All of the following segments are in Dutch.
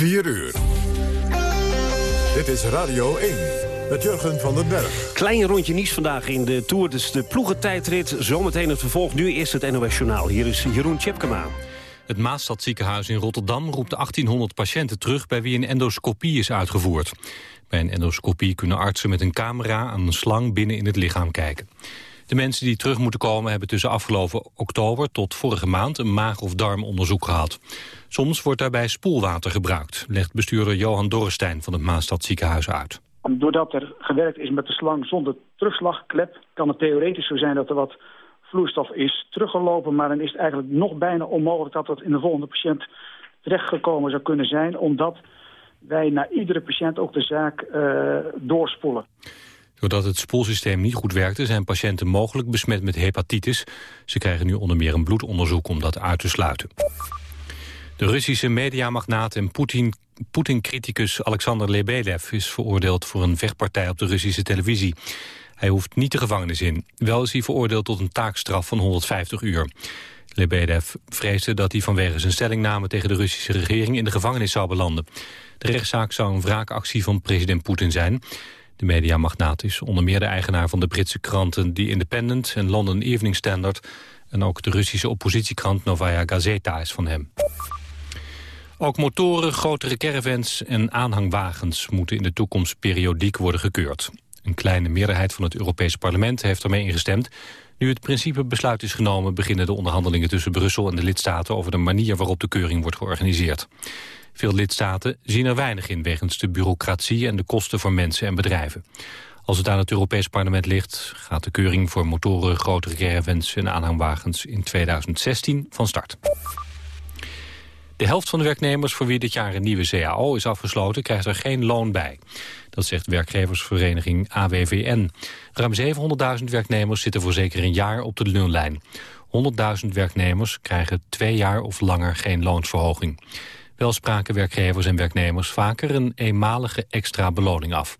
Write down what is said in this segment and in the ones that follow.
4 uur. Dit is Radio 1 met Jurgen van den Berg. Klein rondje Nies vandaag in de Tour. Dus de ploegentijdrit. Zometeen het vervolg. Nu eerst het NOS Journaal. Hier is Jeroen Tjepkema. Het Maastadziekenhuis in Rotterdam roept 1800 patiënten terug... bij wie een endoscopie is uitgevoerd. Bij een endoscopie kunnen artsen met een camera aan een slang binnen in het lichaam kijken. De mensen die terug moeten komen hebben tussen afgelopen oktober tot vorige maand een maag- of darmonderzoek gehad. Soms wordt daarbij spoelwater gebruikt, legt bestuurder Johan Dorrestein van het Maastadziekenhuis uit. Doordat er gewerkt is met de slang zonder terugslagklep, kan het theoretisch zo zijn dat er wat vloeistof is teruggelopen, maar dan is het eigenlijk nog bijna onmogelijk dat dat in de volgende patiënt terechtgekomen zou kunnen zijn, omdat wij naar iedere patiënt ook de zaak uh, doorspoelen. Doordat het spoelsysteem niet goed werkte... zijn patiënten mogelijk besmet met hepatitis. Ze krijgen nu onder meer een bloedonderzoek om dat uit te sluiten. De Russische mediamagnaat en Poetin-criticus Alexander Lebedev... is veroordeeld voor een vechtpartij op de Russische televisie. Hij hoeft niet de gevangenis in. Wel is hij veroordeeld tot een taakstraf van 150 uur. Lebedev vreesde dat hij vanwege zijn stellingname tegen de Russische regering in de gevangenis zou belanden. De rechtszaak zou een wraakactie van president Poetin zijn. De mediamagnaat is onder meer de eigenaar van de Britse kranten The Independent en London Evening Standard. En ook de Russische oppositiekrant Novaya Gazeta is van hem. Ook motoren, grotere caravans en aanhangwagens moeten in de toekomst periodiek worden gekeurd. Een kleine meerderheid van het Europese parlement heeft ermee ingestemd. Nu het principebesluit is genomen beginnen de onderhandelingen tussen Brussel en de lidstaten over de manier waarop de keuring wordt georganiseerd. Veel lidstaten zien er weinig in wegens de bureaucratie en de kosten voor mensen en bedrijven. Als het aan het Europees Parlement ligt, gaat de keuring voor motoren, grotere caravans en aanhangwagens in 2016 van start. De helft van de werknemers voor wie dit jaar een nieuwe CAO is afgesloten... krijgt er geen loon bij. Dat zegt werkgeversvereniging AWVN. Ruim 700.000 werknemers zitten voor zeker een jaar op de nulllijn. 100.000 werknemers krijgen twee jaar of langer geen loonsverhoging. Wel spraken werkgevers en werknemers vaker een eenmalige extra beloning af.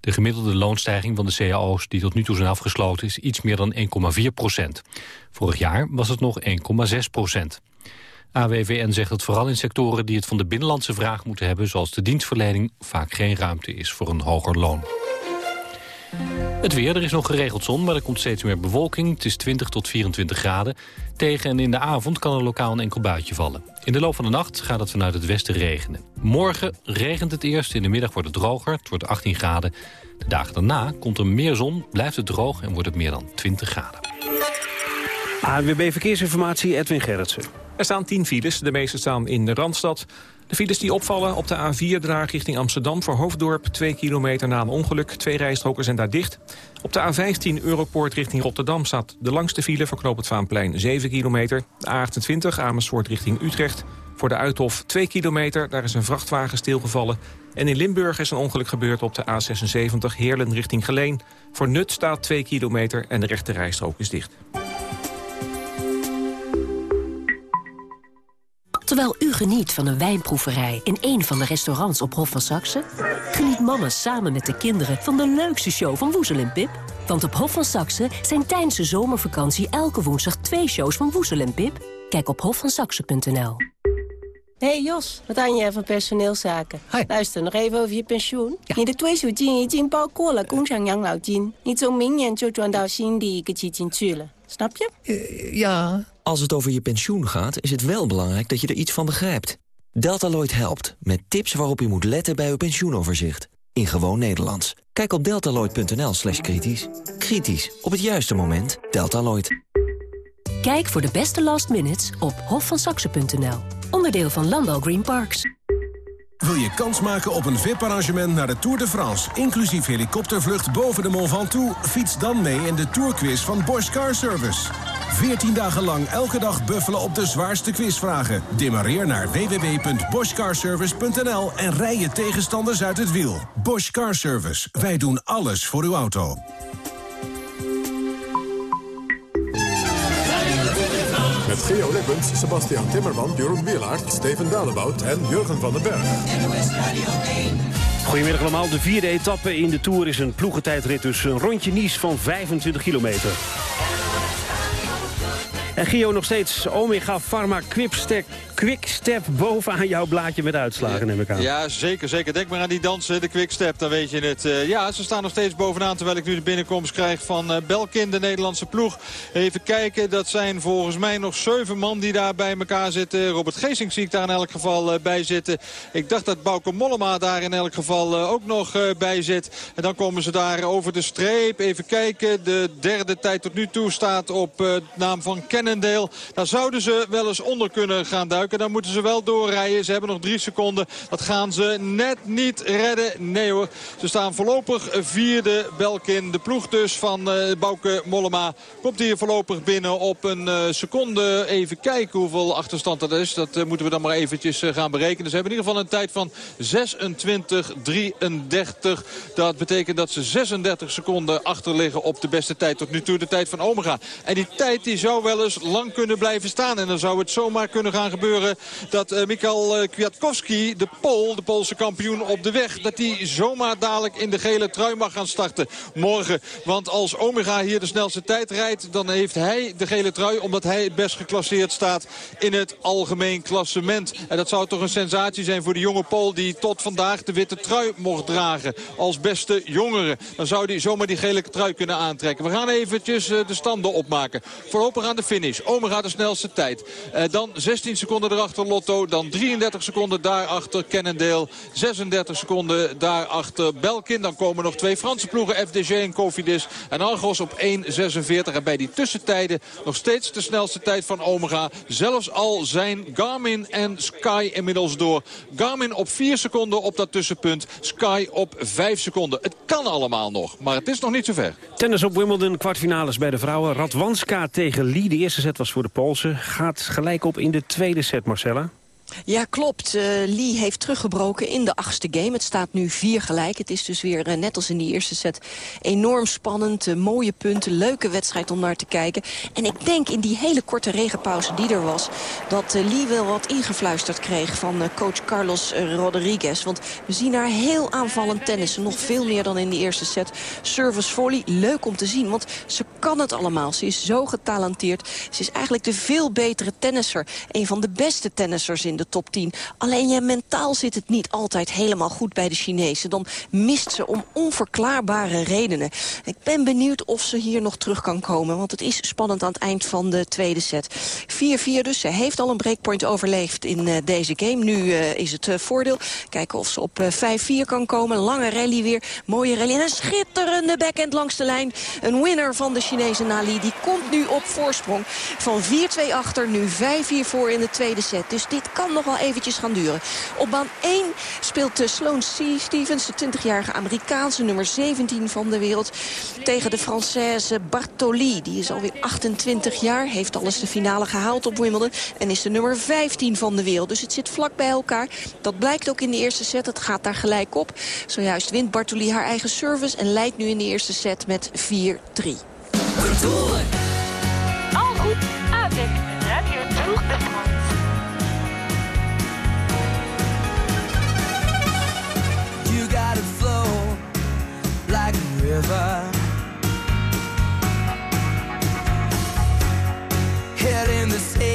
De gemiddelde loonstijging van de cao's die tot nu toe zijn afgesloten is iets meer dan 1,4 procent. Vorig jaar was het nog 1,6 procent. AWVN zegt dat vooral in sectoren die het van de binnenlandse vraag moeten hebben... zoals de dienstverlening, vaak geen ruimte is voor een hoger loon. Het weer, er is nog geregeld zon, maar er komt steeds meer bewolking. Het is 20 tot 24 graden. Tegen en in de avond kan er lokaal een enkel buitje vallen. In de loop van de nacht gaat het vanuit het westen regenen. Morgen regent het eerst, in de middag wordt het droger. Het wordt 18 graden. De dagen daarna komt er meer zon, blijft het droog en wordt het meer dan 20 graden. ANWB Verkeersinformatie, Edwin Gerritsen. Er staan 10 files, de meeste staan in de Randstad. De files die opvallen op de A4 draag richting Amsterdam voor Hoofddorp... 2 kilometer na een ongeluk, twee rijstroken zijn daar dicht. Op de A15 Europoort richting Rotterdam staat de langste file... voor Knoop het Vaanplein 7 kilometer. De A28 Amersfoort richting Utrecht. Voor de Uithof 2 kilometer, daar is een vrachtwagen stilgevallen. En in Limburg is een ongeluk gebeurd op de A76 Heerlen richting Geleen. Voor Nut staat 2 kilometer en de rechte rijstrook is dicht. Terwijl u geniet van een wijnproeverij in een van de restaurants op Hof van Saxe... geniet mama samen met de kinderen van de leukste show van Woezel en Pip. Want op Hof van Saxe zijn tijdens de zomervakantie elke woensdag twee shows van Woezel en Pip. Kijk op hofvansaxe.nl. Hey Jos, wat aan je van personeelszaken? Hi. Luister, nog even over je pensioen. Ja. 你的退休金已经包括了工厂养老金，你从明年就转到新的一个基金去了，snap je? Eh, ja. Als het over je pensioen gaat, is het wel belangrijk dat je er iets van begrijpt. Deltaloid helpt, met tips waarop u moet letten bij uw pensioenoverzicht. In gewoon Nederlands. Kijk op deltaloid.nl slash kritisch. Kritisch, op het juiste moment. Deltaloid. Kijk voor de beste last minutes op hofvansaxe.nl. Onderdeel van Landal Green Parks. Wil je kans maken op een VIP-arrangement naar de Tour de France... inclusief helikoptervlucht boven de Mont Ventoux? Fiets dan mee in de Tourquiz van Bosch Car Service. 14 dagen lang elke dag buffelen op de zwaarste quizvragen. Demareer naar www.boschcarservice.nl en rij je tegenstanders uit het wiel. Bosch Car Service. Wij doen alles voor uw auto. Met Geo Lippens, Sebastian Timmerman, Jeroen Wielaert, Steven Dalebout en Jurgen van den Berg. Goedemiddag allemaal. De vierde etappe in de Tour is een ploegentijdrit. Dus een rondje Nies van 25 kilometer. En Gio nog steeds Omega Pharma Quickstep, Quickstep bovenaan jouw blaadje met uitslagen, neem ik aan. Ja, zeker, zeker. Denk maar aan die dansen, de Quickstep, dan weet je het. Uh, ja, ze staan nog steeds bovenaan terwijl ik nu de binnenkomst krijg van uh, Belkin, de Nederlandse ploeg. Even kijken, dat zijn volgens mij nog zeven man die daar bij elkaar zitten. Robert Geesing zie ik daar in elk geval uh, bij zitten. Ik dacht dat Bauke Mollema daar in elk geval ook nog bij zit. En dan komen ze daar over de streep. Even kijken, de derde tijd tot nu toe staat op naam van Cannondale. Daar zouden ze wel eens onder kunnen gaan duiken. Dan moeten ze wel doorrijden. Ze hebben nog drie seconden. Dat gaan ze net niet redden. Nee hoor, ze staan voorlopig vierde. Belkin, de ploeg dus van uh, Bouke Mollema, komt hier voorlopig binnen op een uh, seconde. Even kijken hoeveel achterstand dat is. Dat uh, moeten we dan maar eventjes gaan berekenen. Ze hebben in ieder geval een tijd van 26-33. Dat betekent dat ze 36 seconden achter liggen op de beste tijd tot nu toe. De tijd van Omega. En die tijd die zou wel eens lang kunnen blijven staan. En dan zou het zomaar kunnen gaan gebeuren dat uh, Mikael Kwiatkowski, de Pool, de Poolse kampioen op de weg... dat hij zomaar dadelijk in de gele trui mag gaan starten morgen. Want als Omega hier de snelste tijd rijdt, dan heeft hij de gele trui... omdat hij het best geclasseerd staat in het algemeen klassement. En dat zou toch een sensatie zijn voor de jonge Pool... die tot vandaag de witte trui mocht dragen als beste jongere. Dan zou hij zomaar die gele trui kunnen aantrekken. We gaan eventjes de standen opmaken. Voorlopig aan de finish. Omega de snelste tijd. Uh, dan 16 seconden erachter Lotto. Dan 33 seconden daarachter Cannondale. 36 seconden daarachter Belkin. Dan komen nog twee Franse ploegen. FDG en Cofidis. En Argos op 1.46. En bij die tussentijden nog steeds de snelste tijd van Omega. Zelfs al zijn Garmin en Sky inmiddels door. Garmin op 4 seconden op dat tussenpunt. Sky op 5 seconden. Het kan allemaal nog, maar het is nog niet zover. Tennis op Wimbledon, kwartfinales bij de vrouwen. Radwanska tegen Lee. De eerste set was voor de Poolse. Gaat gelijk op in de tweede set, Marcella. Ja, klopt. Uh, Lee heeft teruggebroken in de achtste game. Het staat nu vier gelijk. Het is dus weer, uh, net als in die eerste set, enorm spannend. Uh, mooie punten, leuke wedstrijd om naar te kijken. En ik denk in die hele korte regenpauze die er was... dat Lee wel wat ingefluisterd kreeg van coach Carlos Rodriguez. Want we zien haar heel aanvallend tennissen. Nog veel meer dan in die eerste set. Service volley, leuk om te zien. Want ze kan het allemaal. Ze is zo getalenteerd. Ze is eigenlijk de veel betere tennisser. Een van de beste tennissers in de top 10. Alleen ja, mentaal zit het niet altijd helemaal goed bij de Chinezen. Dan mist ze om onverklaarbare redenen. Ik ben benieuwd of ze hier nog terug kan komen. Want het is spannend aan het eind van de tweede set. 4-4 dus. Ze heeft al een breakpoint overleefd in uh, deze game. Nu uh, is het uh, voordeel. Kijken of ze op 5-4 kan komen. Lange rally weer. Mooie rally. En een schitterende backhand langs de lijn. Een winner van de Chinese Nali. Die komt nu op voorsprong. Van 4-2 achter. Nu 5-4 voor in de tweede set. Dus dit kan nog wel eventjes gaan duren. Op baan 1 speelt Sloane C. Stevens, de 20-jarige Amerikaanse nummer 17 van de wereld... tegen de Française Bartoli. Die is alweer 28 jaar, heeft alles de finale gehaald op Wimbledon... en is de nummer 15 van de wereld. Dus het zit vlak bij elkaar. Dat blijkt ook in de eerste set. Het gaat daar gelijk op. Zojuist wint Bartoli haar eigen service... en leidt nu in de eerste set met 4-3. river. Head in the sea.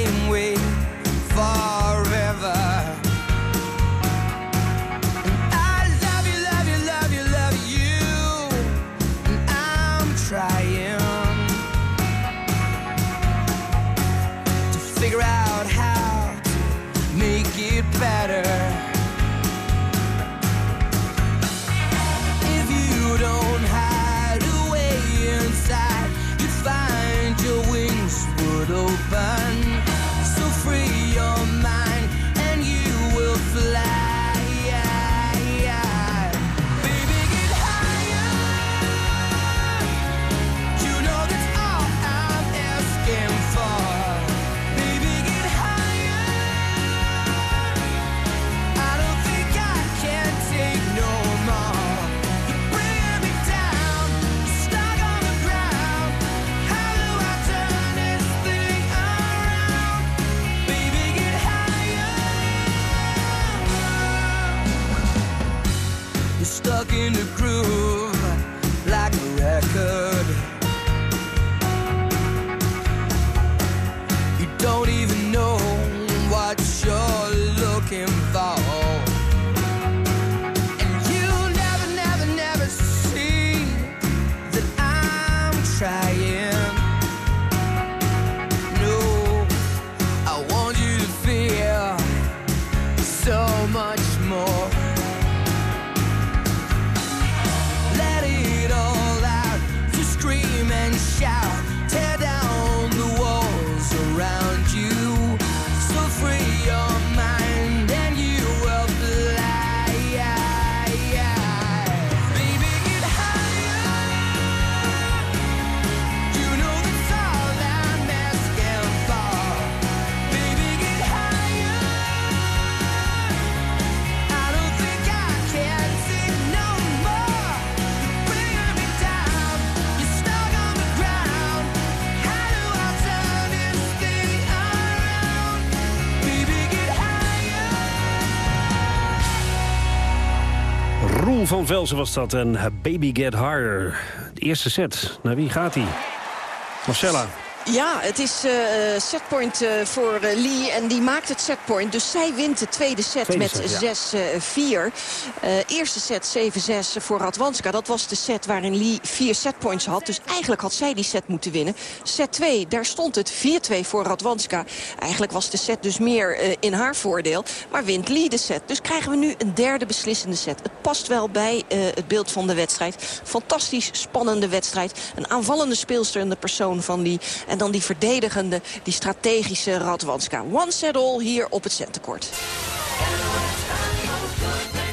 Van Velzen was dat en Baby Get Harder. De eerste set. Naar wie gaat hij? Marcella. Ja, het is eh, setpoint eh, voor eh, Lee en die maakt het setpoint. Dus zij wint de tweede set Tweede met set, 6-4. eerste set 7-6 voor Radwanska. Dat was de set waarin Lee vier setpoints had. Dus eigenlijk had zij die set moeten winnen. Set 2, daar stond het 4-2 voor Radwanska. Eigenlijk was de set dus meer eh, in haar voordeel. Maar wint Lee de set. Dus krijgen we nu een derde beslissende set. Het past wel bij eh, het beeld van de wedstrijd. Fantastisch spannende wedstrijd. Een aanvallende speelster in de persoon van Lee. En dan die verdedigende, die strategische Radwanska. One set all hier op het centercourt.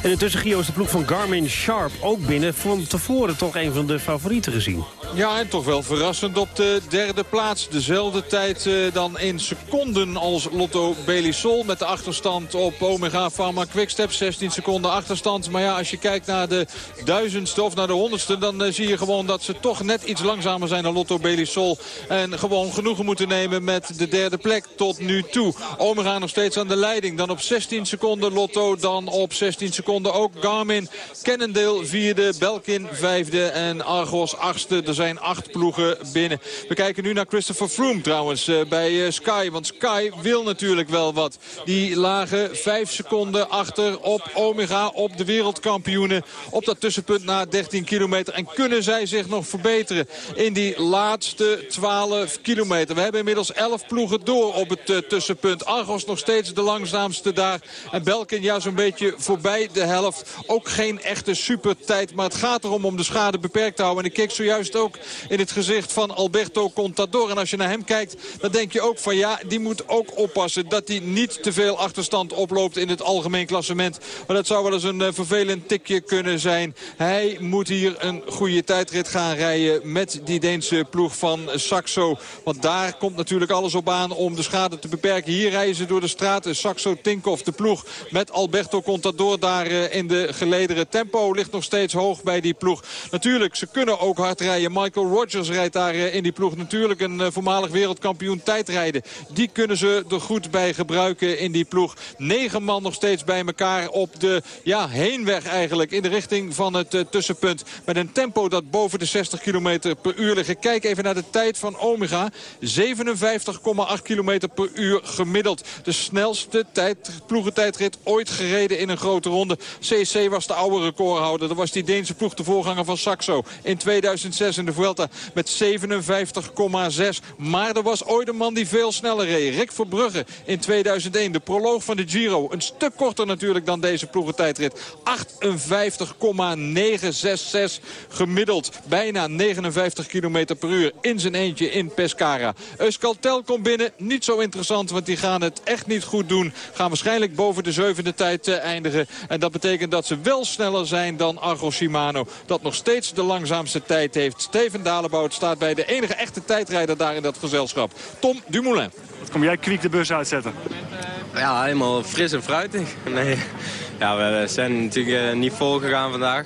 En intussen Gio is de ploeg van Garmin Sharp ook binnen. Van tevoren toch een van de favorieten gezien. Ja, en toch wel verrassend op de derde plaats. Dezelfde tijd eh, dan in seconden als Lotto Belisol. Met de achterstand op Omega Pharma Quickstep. 16 seconden achterstand. Maar ja, als je kijkt naar de duizendste of naar de honderdste... dan eh, zie je gewoon dat ze toch net iets langzamer zijn dan Lotto Belisol. En gewoon genoegen moeten nemen met de derde plek tot nu toe. Omega nog steeds aan de leiding. Dan op 16 seconden Lotto. Dan op 16 seconden ook Garmin. Cannondale vierde. Belkin vijfde. En Argos achtste. Er zijn acht ploegen binnen. We kijken nu naar Christopher Froome trouwens eh, bij eh, Sky. Want Sky wil natuurlijk wel wat. Die lagen vijf seconden achter op Omega, op de wereldkampioenen. Op dat tussenpunt na 13 kilometer. En kunnen zij zich nog verbeteren in die laatste 12 kilometer. We hebben inmiddels 11 ploegen door op het eh, tussenpunt. Argos nog steeds de langzaamste daar. En Belkin ja zo'n beetje voorbij de helft. Ook geen echte supertijd. Maar het gaat erom om de schade beperkt te houden. En ik keek zojuist ook in het gezicht van Alberto Contador. En als je naar hem kijkt, dan denk je ook van ja, die moet ook oppassen dat hij niet te veel achterstand oploopt in het algemeen klassement. Maar dat zou wel eens een eh, vervelend tikje kunnen zijn. Hij moet hier een goede tijdrit gaan rijden met die Deense ploeg van Saxo. Want daar komt natuurlijk alles op aan om de schade te beperken. Hier rijden ze door de straten. Saxo Tinkoff, de ploeg met Alberto Contador daar eh, in de gelederen. Tempo ligt nog steeds hoog bij die ploeg. Natuurlijk, ze kunnen ook hard rijden. Michael Rogers rijdt daar eh, in die ploeg. Natuurlijk een eh, voormalig wereldkampioen tijdrijden. Die kunnen ze er goed bij gebruiken in die ploeg. Negen man nog steeds bij elkaar op de ja, heenweg eigenlijk. In de richting van het tussenpunt. Met een tempo dat boven de 60 km per uur ligt. Kijk even naar de tijd van Omega. 57,8 km per uur gemiddeld. De snelste tijd, ploegentijdrit ooit gereden in een grote ronde. CC was de oude recordhouder. Dat was die Deense ploeg, de voorganger van Saxo. In 2006 in de Vuelta met 57,6. Maar er was ooit een man die veel sneller reed. Rick Verbrugge in 2001. De proloog van de Giro. Een stuk korter natuurlijk dan deze ploegentijdrit. 58,966 gemiddeld. Bijna 59 km per uur in zijn eentje in Pescara. Euskaltel komt binnen. Niet zo interessant, want die gaan het echt niet goed doen. Gaan waarschijnlijk boven de zevende tijd uh, eindigen. En betekent dat ze wel sneller zijn dan Argo Shimano. Dat nog steeds de langzaamste tijd heeft. Steven Dalebout staat bij de enige echte tijdrijder daar in dat gezelschap. Tom Dumoulin. Wat kom jij kwiek de bus uitzetten? Ja, helemaal fris en fruitig. Nee. Ja, we zijn natuurlijk uh, niet vol gegaan vandaag.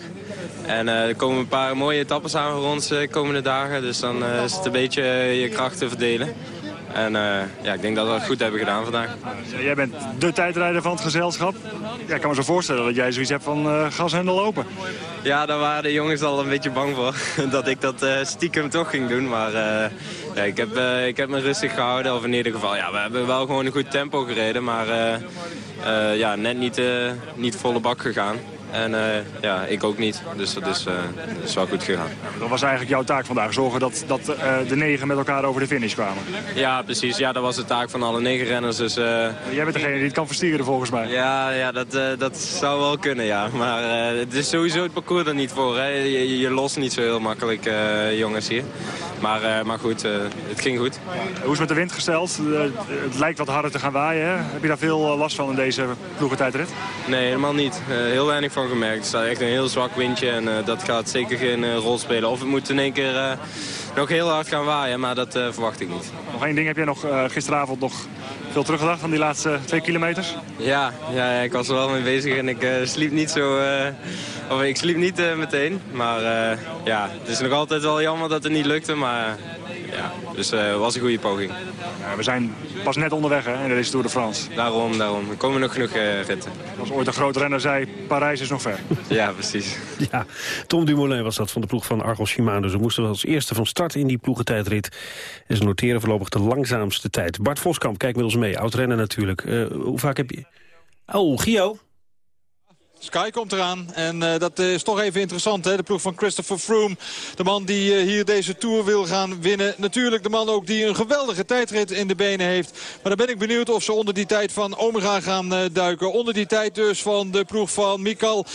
En uh, er komen een paar mooie etappes aan voor ons de komende dagen. Dus dan uh, is het een beetje je krachten verdelen. En uh, ja, ik denk dat we het goed hebben gedaan vandaag. Jij bent de tijdrijder van het gezelschap. Ja, ik kan me zo voorstellen dat jij zoiets hebt van uh, gashendel open. Ja, daar waren de jongens al een beetje bang voor. dat ik dat uh, stiekem toch ging doen. Maar ja, ik, heb, ik heb me rustig gehouden. Of in ieder geval, ja, we hebben wel gewoon een goed tempo gereden. Maar ja, net niet, niet volle bak gegaan. En eh, ja, ik ook niet. Dus dat is, eh, dat is wel goed gegaan. Dat was eigenlijk jouw taak vandaag. Zorgen dat, dat eh, de negen met elkaar over de finish kwamen. Ja, precies. Ja, dat was de taak van alle negen renners. Dus, eh, Jij bent degene die het kan verstieren volgens mij. ja, ja dat, eh, dat zou wel kunnen, ja. Maar eh, het is sowieso het parcours er niet voor. Hè. Je, je lost niet zo heel makkelijk, eh, jongens hier. Maar, eh, maar goed, eh, het ging goed. Hoe is het met de wind gesteld? Eh, het lijkt wat harder te gaan waaien. Hè? Heb je daar veel last van in deze ploegentijdrit? Nee, helemaal niet. Heel weinig van gemerkt. Er staat echt een heel zwak windje en dat gaat zeker geen rol spelen. Of het moet in één keer nog heel hard gaan waaien, maar dat verwacht ik niet. Nog één ding. Heb jij nog gisteravond nog veel teruggedacht aan die laatste twee kilometers? Ja, ja, ik was er wel mee bezig en ik eh, sliep niet zo... eh, of ik sliep niet eh, meteen, maar ja, het is nog altijd wel jammer dat het niet lukte, maar... ja, dus eh, het was een goede poging. Ja, we zijn pas net onderweg hè, in deze Tour de France. Daarom, daarom. Er komen nog genoeg eh, ritten. Als ooit een groot renner zei, Parijs is nog ver. Ja, precies. Ja, Tom Dumoulin was dat van de ploeg van Argos Shimano. Ze moesten als eerste van start in die ploegentijdrit. En ze noteren voorlopig de langzaamste tijd. Bart Voskamp, kijk met ons mee. Oud-rennen natuurlijk. Eh, hoe vaak heb je... Oh, Gio? Sky komt eraan en eh, dat is toch even interessant. Hè? De ploeg van Christopher Froome. De man die eh, hier deze Tour wil gaan winnen. Natuurlijk de man ook die een geweldige tijdrit in de benen heeft. Maar dan ben ik benieuwd of ze onder die tijd van Omega gaan eh, duiken. Onder die tijd dus van de ploeg van Mikal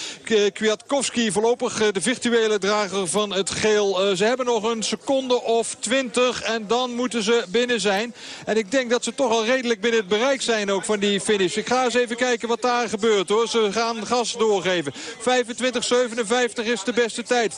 Kwiatkowski. Voorlopig de virtuele drager van het geel. Ze hebben nog een seconde of twintig en dan moeten ze binnen zijn. En ik denk dat ze toch al redelijk binnen het bereik zijn ook van die finish. Ik ga eens even kijken wat daar gebeurt hoor. Ze gaan gas doorgeven. 25-57 is de beste tijd. 25-47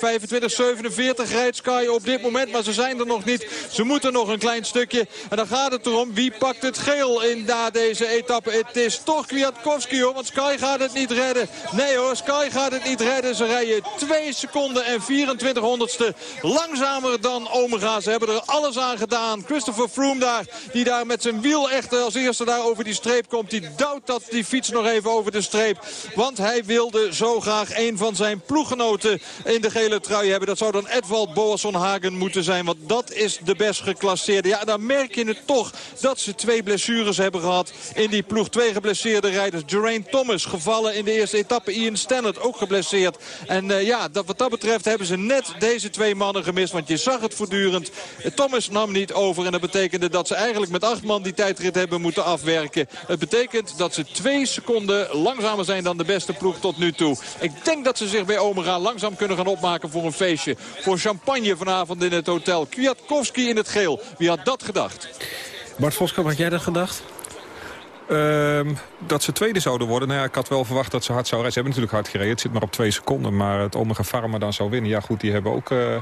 rijdt Sky op dit moment. Maar ze zijn er nog niet. Ze moeten nog een klein stukje. En dan gaat het erom wie pakt het geel in na deze etappe. Het is toch Kwiatkowski hoor. Want Sky gaat het niet redden. Nee hoor, Sky gaat het niet redden. Ze rijden 2 seconden en 24 honderdste langzamer dan Omega. Ze hebben er alles aan gedaan. Christopher Froome daar, die daar met zijn wiel echt als eerste daar over die streep komt. Die duwt dat die fiets nog even over de streep. Want hij wilde zo graag een van zijn ploeggenoten in de gele trui hebben. Dat zou dan Edvald Boasson Hagen moeten zijn. Want dat is de best geclasseerde. Ja, dan merk je het toch dat ze twee blessures hebben gehad in die ploeg. Twee geblesseerde rijders. Geraint Thomas gevallen in de eerste etappe. Ian Stannard ook geblesseerd. En eh, ja, dat, wat dat betreft hebben ze net deze twee mannen gemist. Want je zag het voortdurend. Thomas nam niet over. En dat betekende dat ze eigenlijk met acht man die tijdrit hebben moeten afwerken. Het betekent dat ze twee seconden langzamer zijn dan de beste ploeg tot nu toe. Ik denk dat ze zich bij Omega langzaam kunnen gaan opmaken voor een feestje. Voor champagne vanavond in het hotel. Kwiatkowski in het geel. Wie had dat gedacht? Bart Voskamp, had jij dat gedacht? Ehm, dat ze tweede zouden worden. Nou ja, ik had wel verwacht dat ze hard zou rijden. Ze hebben natuurlijk hard gereden. Het zit maar op twee seconden. Maar het Omega Pharma dan zou winnen. Ja goed, die hebben ook... eh,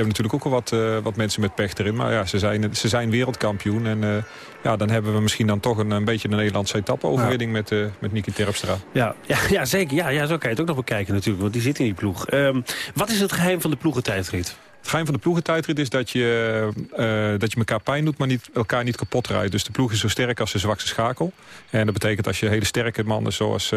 hebben natuurlijk ook al wat, eh, wat mensen met pech erin. Maar ja, ze zijn, ze zijn wereldkampioen. En eh, ja, dan hebben we misschien dan toch een, een beetje een Nederlandse etappe-overwinning met, eh met Niki Terpstra. Ja, ja, ja, zeker. Ja, ja, zo kan je het ook nog bekijken natuurlijk. Want die zit in die ploeg. Ehm, wat is het geheim van de ploegentijdrit? Het geheim van de ploegentijdrit is dat je, dat je elkaar pijn doet, maar niet, elkaar niet kapot rijdt. Dus de ploeg is zo sterk als de zwakste schakel. En dat betekent als je hele sterke mannen zoals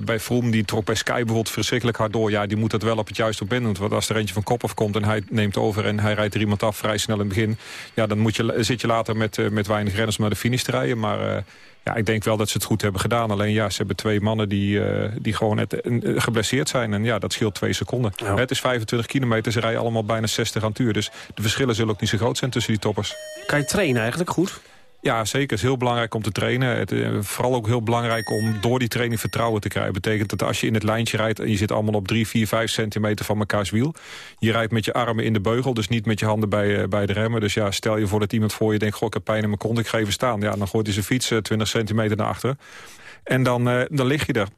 bij Vroom, die trok bij Sky bijvoorbeeld verschrikkelijk hard door. Ja, die moet dat wel op het juiste moment doen. Want als er eentje van kop af komt en hij neemt over en hij rijdt er iemand af vrij snel in het begin. Ja, dan moet je, zit je later met, eh, met weinig renners naar de finish te rijden. Maar eh, ja, ik denk wel dat ze het goed hebben gedaan. Alleen ja, ze hebben twee mannen die, eh, die gewoon net, eh, geblesseerd zijn. En ja, dat scheelt twee seconden. Het is 25 kilometer, ze rijden allemaal bijna 60 aan het uur. Dus de verschillen zullen ook niet zo groot zijn tussen die toppers. Kan je trainen eigenlijk goed? Ja, zeker. Het is heel belangrijk om te trainen. Het, eh, vooral ook heel belangrijk om door die training vertrouwen te krijgen. betekent dat als je in het lijntje rijdt en je zit allemaal op 3, 4, 5 centimeter van mekaars wiel. Je rijdt met je armen in de beugel, dus niet met je handen bij, eh, bij de remmen. Dus ja, stel je voor dat iemand voor je denkt, goh, ik heb pijn in mijn kont, ik ga even staan. Ja, dan gooit hij zijn fiets eh, 20 centimeter naar achteren. En dan, eh, dan lig je er.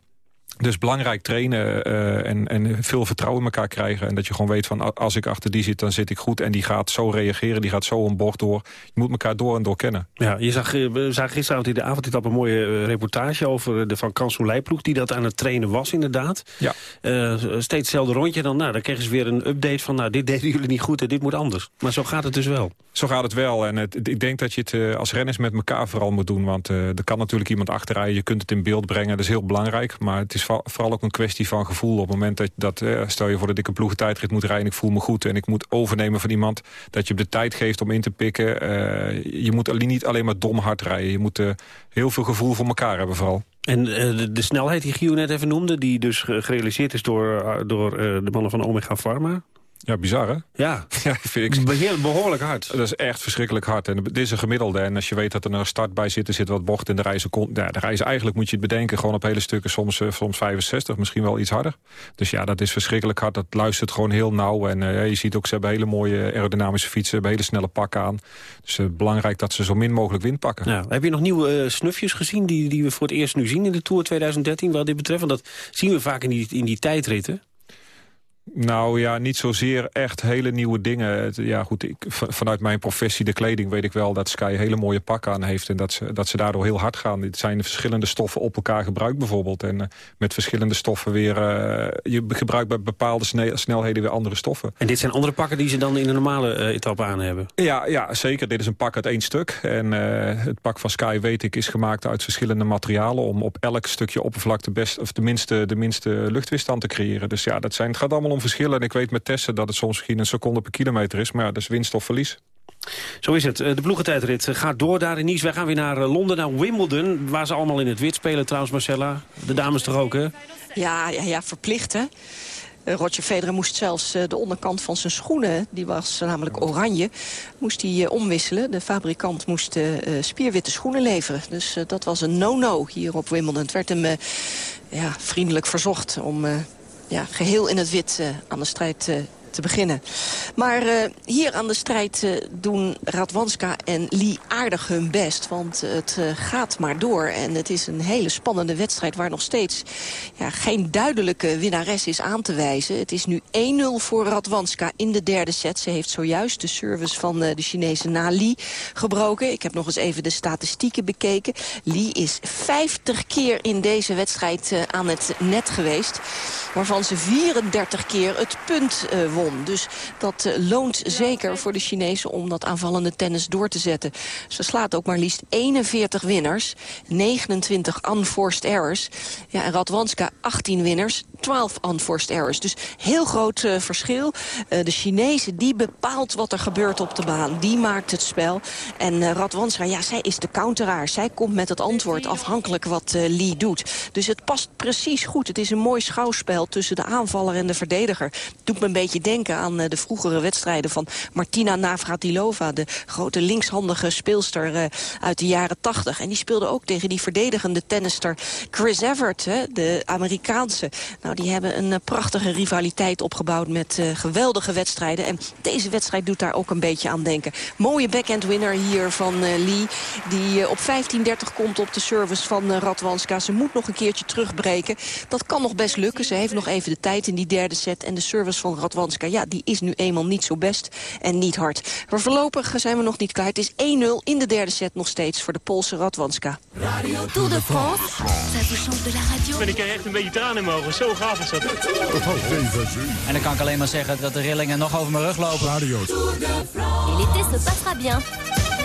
Dus belangrijk trainen eh, en, en veel vertrouwen in elkaar krijgen. En dat je gewoon weet van als ik achter die zit, dan zit ik goed. En die gaat zo reageren, die gaat zo een bocht door. Je moet elkaar door en door kennen. Ja, je zag, eh, we zagen gisteravond in de avondetap een mooie eh, reportage over de Van Kansoleiploeg die dat aan het trainen was inderdaad. Ja. Eh, steeds hetzelfde rondje. Dan, nou, dan kregen ze weer een update van nou, dit deden jullie niet goed en dit moet anders. Maar zo gaat het dus wel. Zo gaat het wel. En het, ik denk dat je het eh, als renners met elkaar vooral moet doen. Want eh, er kan natuurlijk iemand achterrijden. Je kunt het in beeld brengen. Dat is heel belangrijk. Maar het is vooral ook een kwestie van gevoel. Op het moment dat, dat eh, stel je voor dat ik een ploegentijdrit moet rijden. Ik voel me goed en ik moet overnemen van iemand. Dat je hem de tijd geeft om in te pikken. Je moet niet alleen maar dom hard rijden. Je moet heel veel gevoel voor elkaar hebben vooral. En de, snelheid die Gio net even noemde... die dus ge- gerealiseerd is door, door de mannen van Omega Pharma... Ja, bizar hè? Ja, Ja, vind ik. Beheer, behoorlijk hard. Dat is echt verschrikkelijk hard. En dit is een gemiddelde. En als je weet dat er een start bij zit, er zit wat bocht in de reizen. kon- Ja, de reizen eigenlijk moet je het bedenken. Gewoon op hele stukken, soms, eh, soms 65, misschien wel iets harder. Dus ja, dat is verschrikkelijk hard. Dat luistert gewoon heel nauw. En eh, je ziet ook, ze hebben hele mooie aerodynamische fietsen. Hebben hele snelle pakken aan. Dus eh, belangrijk dat ze zo min mogelijk wind pakken. Ja. Heb je nog nieuwe snufjes gezien die, die we voor het eerst nu zien in de Tour 2013 wat dit betreft? Want dat zien we vaak in die, in die tijdritten. Nou ja, niet zozeer echt hele nieuwe dingen. Ja, goed, ik, vanuit mijn professie, de kleding, weet ik wel dat Sky hele mooie pakken aan heeft. En dat ze, dat ze daardoor heel hard gaan. Het zijn verschillende stoffen op elkaar gebruikt bijvoorbeeld. En eh, met verschillende stoffen weer... eh, je gebruikt bij bepaalde sne- snelheden weer andere stoffen. En dit zijn andere pakken die ze dan in de normale eh, etappe aan hebben. Ja, ja, zeker. Dit is een pak uit één stuk. En het pak van Sky, weet ik, is gemaakt uit verschillende materialen... om op elk stukje oppervlakte best, of de minste, de minste luchtweerstand te creëren. Dus ja, dat zijn, het gaat allemaal om verschillen. En ik weet met testen dat het soms misschien een seconde per kilometer is. Maar ja, dat is winst of verlies. Zo is het. Eh, De ploegentijdrit eh, gaat door daar in Nice. Wij gaan weer naar eh, Londen, naar Wimbledon. Waar ze allemaal in het wit spelen trouwens, Marcella. De dames toch ook, hè? Ja, ja, ja verplicht hè. Roger Federer moest zelfs de onderkant van zijn schoenen, die was namelijk oranje, moest hij omwisselen. De fabrikant moest spierwitte schoenen leveren. Dus dat was een no-no hier op Wimbledon. Het werd hem ja, vriendelijk verzocht om eh, ja, geheel in het wit eh, aan de strijd eh, te beginnen. Maar eh, hier aan de strijd eh, doen Radwanska en Lee aardig hun best. Want het eh, gaat maar door. En het is een hele spannende wedstrijd waar nog steeds ja, geen duidelijke winnares is aan te wijzen. Het is nu 1-0 voor Radwanska in de derde set. Ze heeft zojuist de service van de Chinese Na Lee gebroken. Ik heb nog eens even de statistieken bekeken. Lee is 50 keer in deze wedstrijd aan het net geweest. Waarvan ze 34 keer het punt eh, won. Dus dat eh, loont zeker voor de Chinezen om dat aanvallende tennis door te zetten. Ze slaat ook maar liefst 41 winnaars. 29 unforced errors. Ja, en Radwanska 18 winnaars. 12 unforced errors. Dus heel groot eh, verschil. Eh, de Chinezen die bepaalt wat er gebeurt op de baan. Die maakt het spel. En eh, Radwanska, ja, zij is de counteraar. Zij komt met het antwoord afhankelijk wat Lee doet. Dus het past precies goed. Het is een mooi schouwspel tussen de aanvaller en de verdediger. Doet me een beetje denken aan de vroegere wedstrijden van Martina Navratilova. De grote linkshandige speelster uit de jaren 80. En die speelde ook tegen die verdedigende tennister Chris Evert, hè, de Amerikaanse. Nou, die hebben een eh, prachtige rivaliteit opgebouwd met eh, geweldige wedstrijden. En deze wedstrijd doet daar ook een beetje aan denken. Mooie backhand winner hier van eh, Lee. Die op 15-30 komt op de service van Radwanska. Ze moet nog een keertje terugbreken. Dat kan nog best lukken. Ze heeft nog even de tijd in die derde set. En de service van Radwanska, ja, die is nu eenmaal niet zo best en niet hard. Maar voorlopig zijn we nog niet klaar. Het is 1-0 in de derde set nog steeds voor de Poolse Radwanska. Tour de France, ça vous chante de la radio. En ik krijg echt een beetje tranen in mijn ogen. Zo gaaf is dat. En dan kan ik alleen maar zeggen dat de rillingen nog over mijn rug lopen. Radio. Et l'été se passera bien.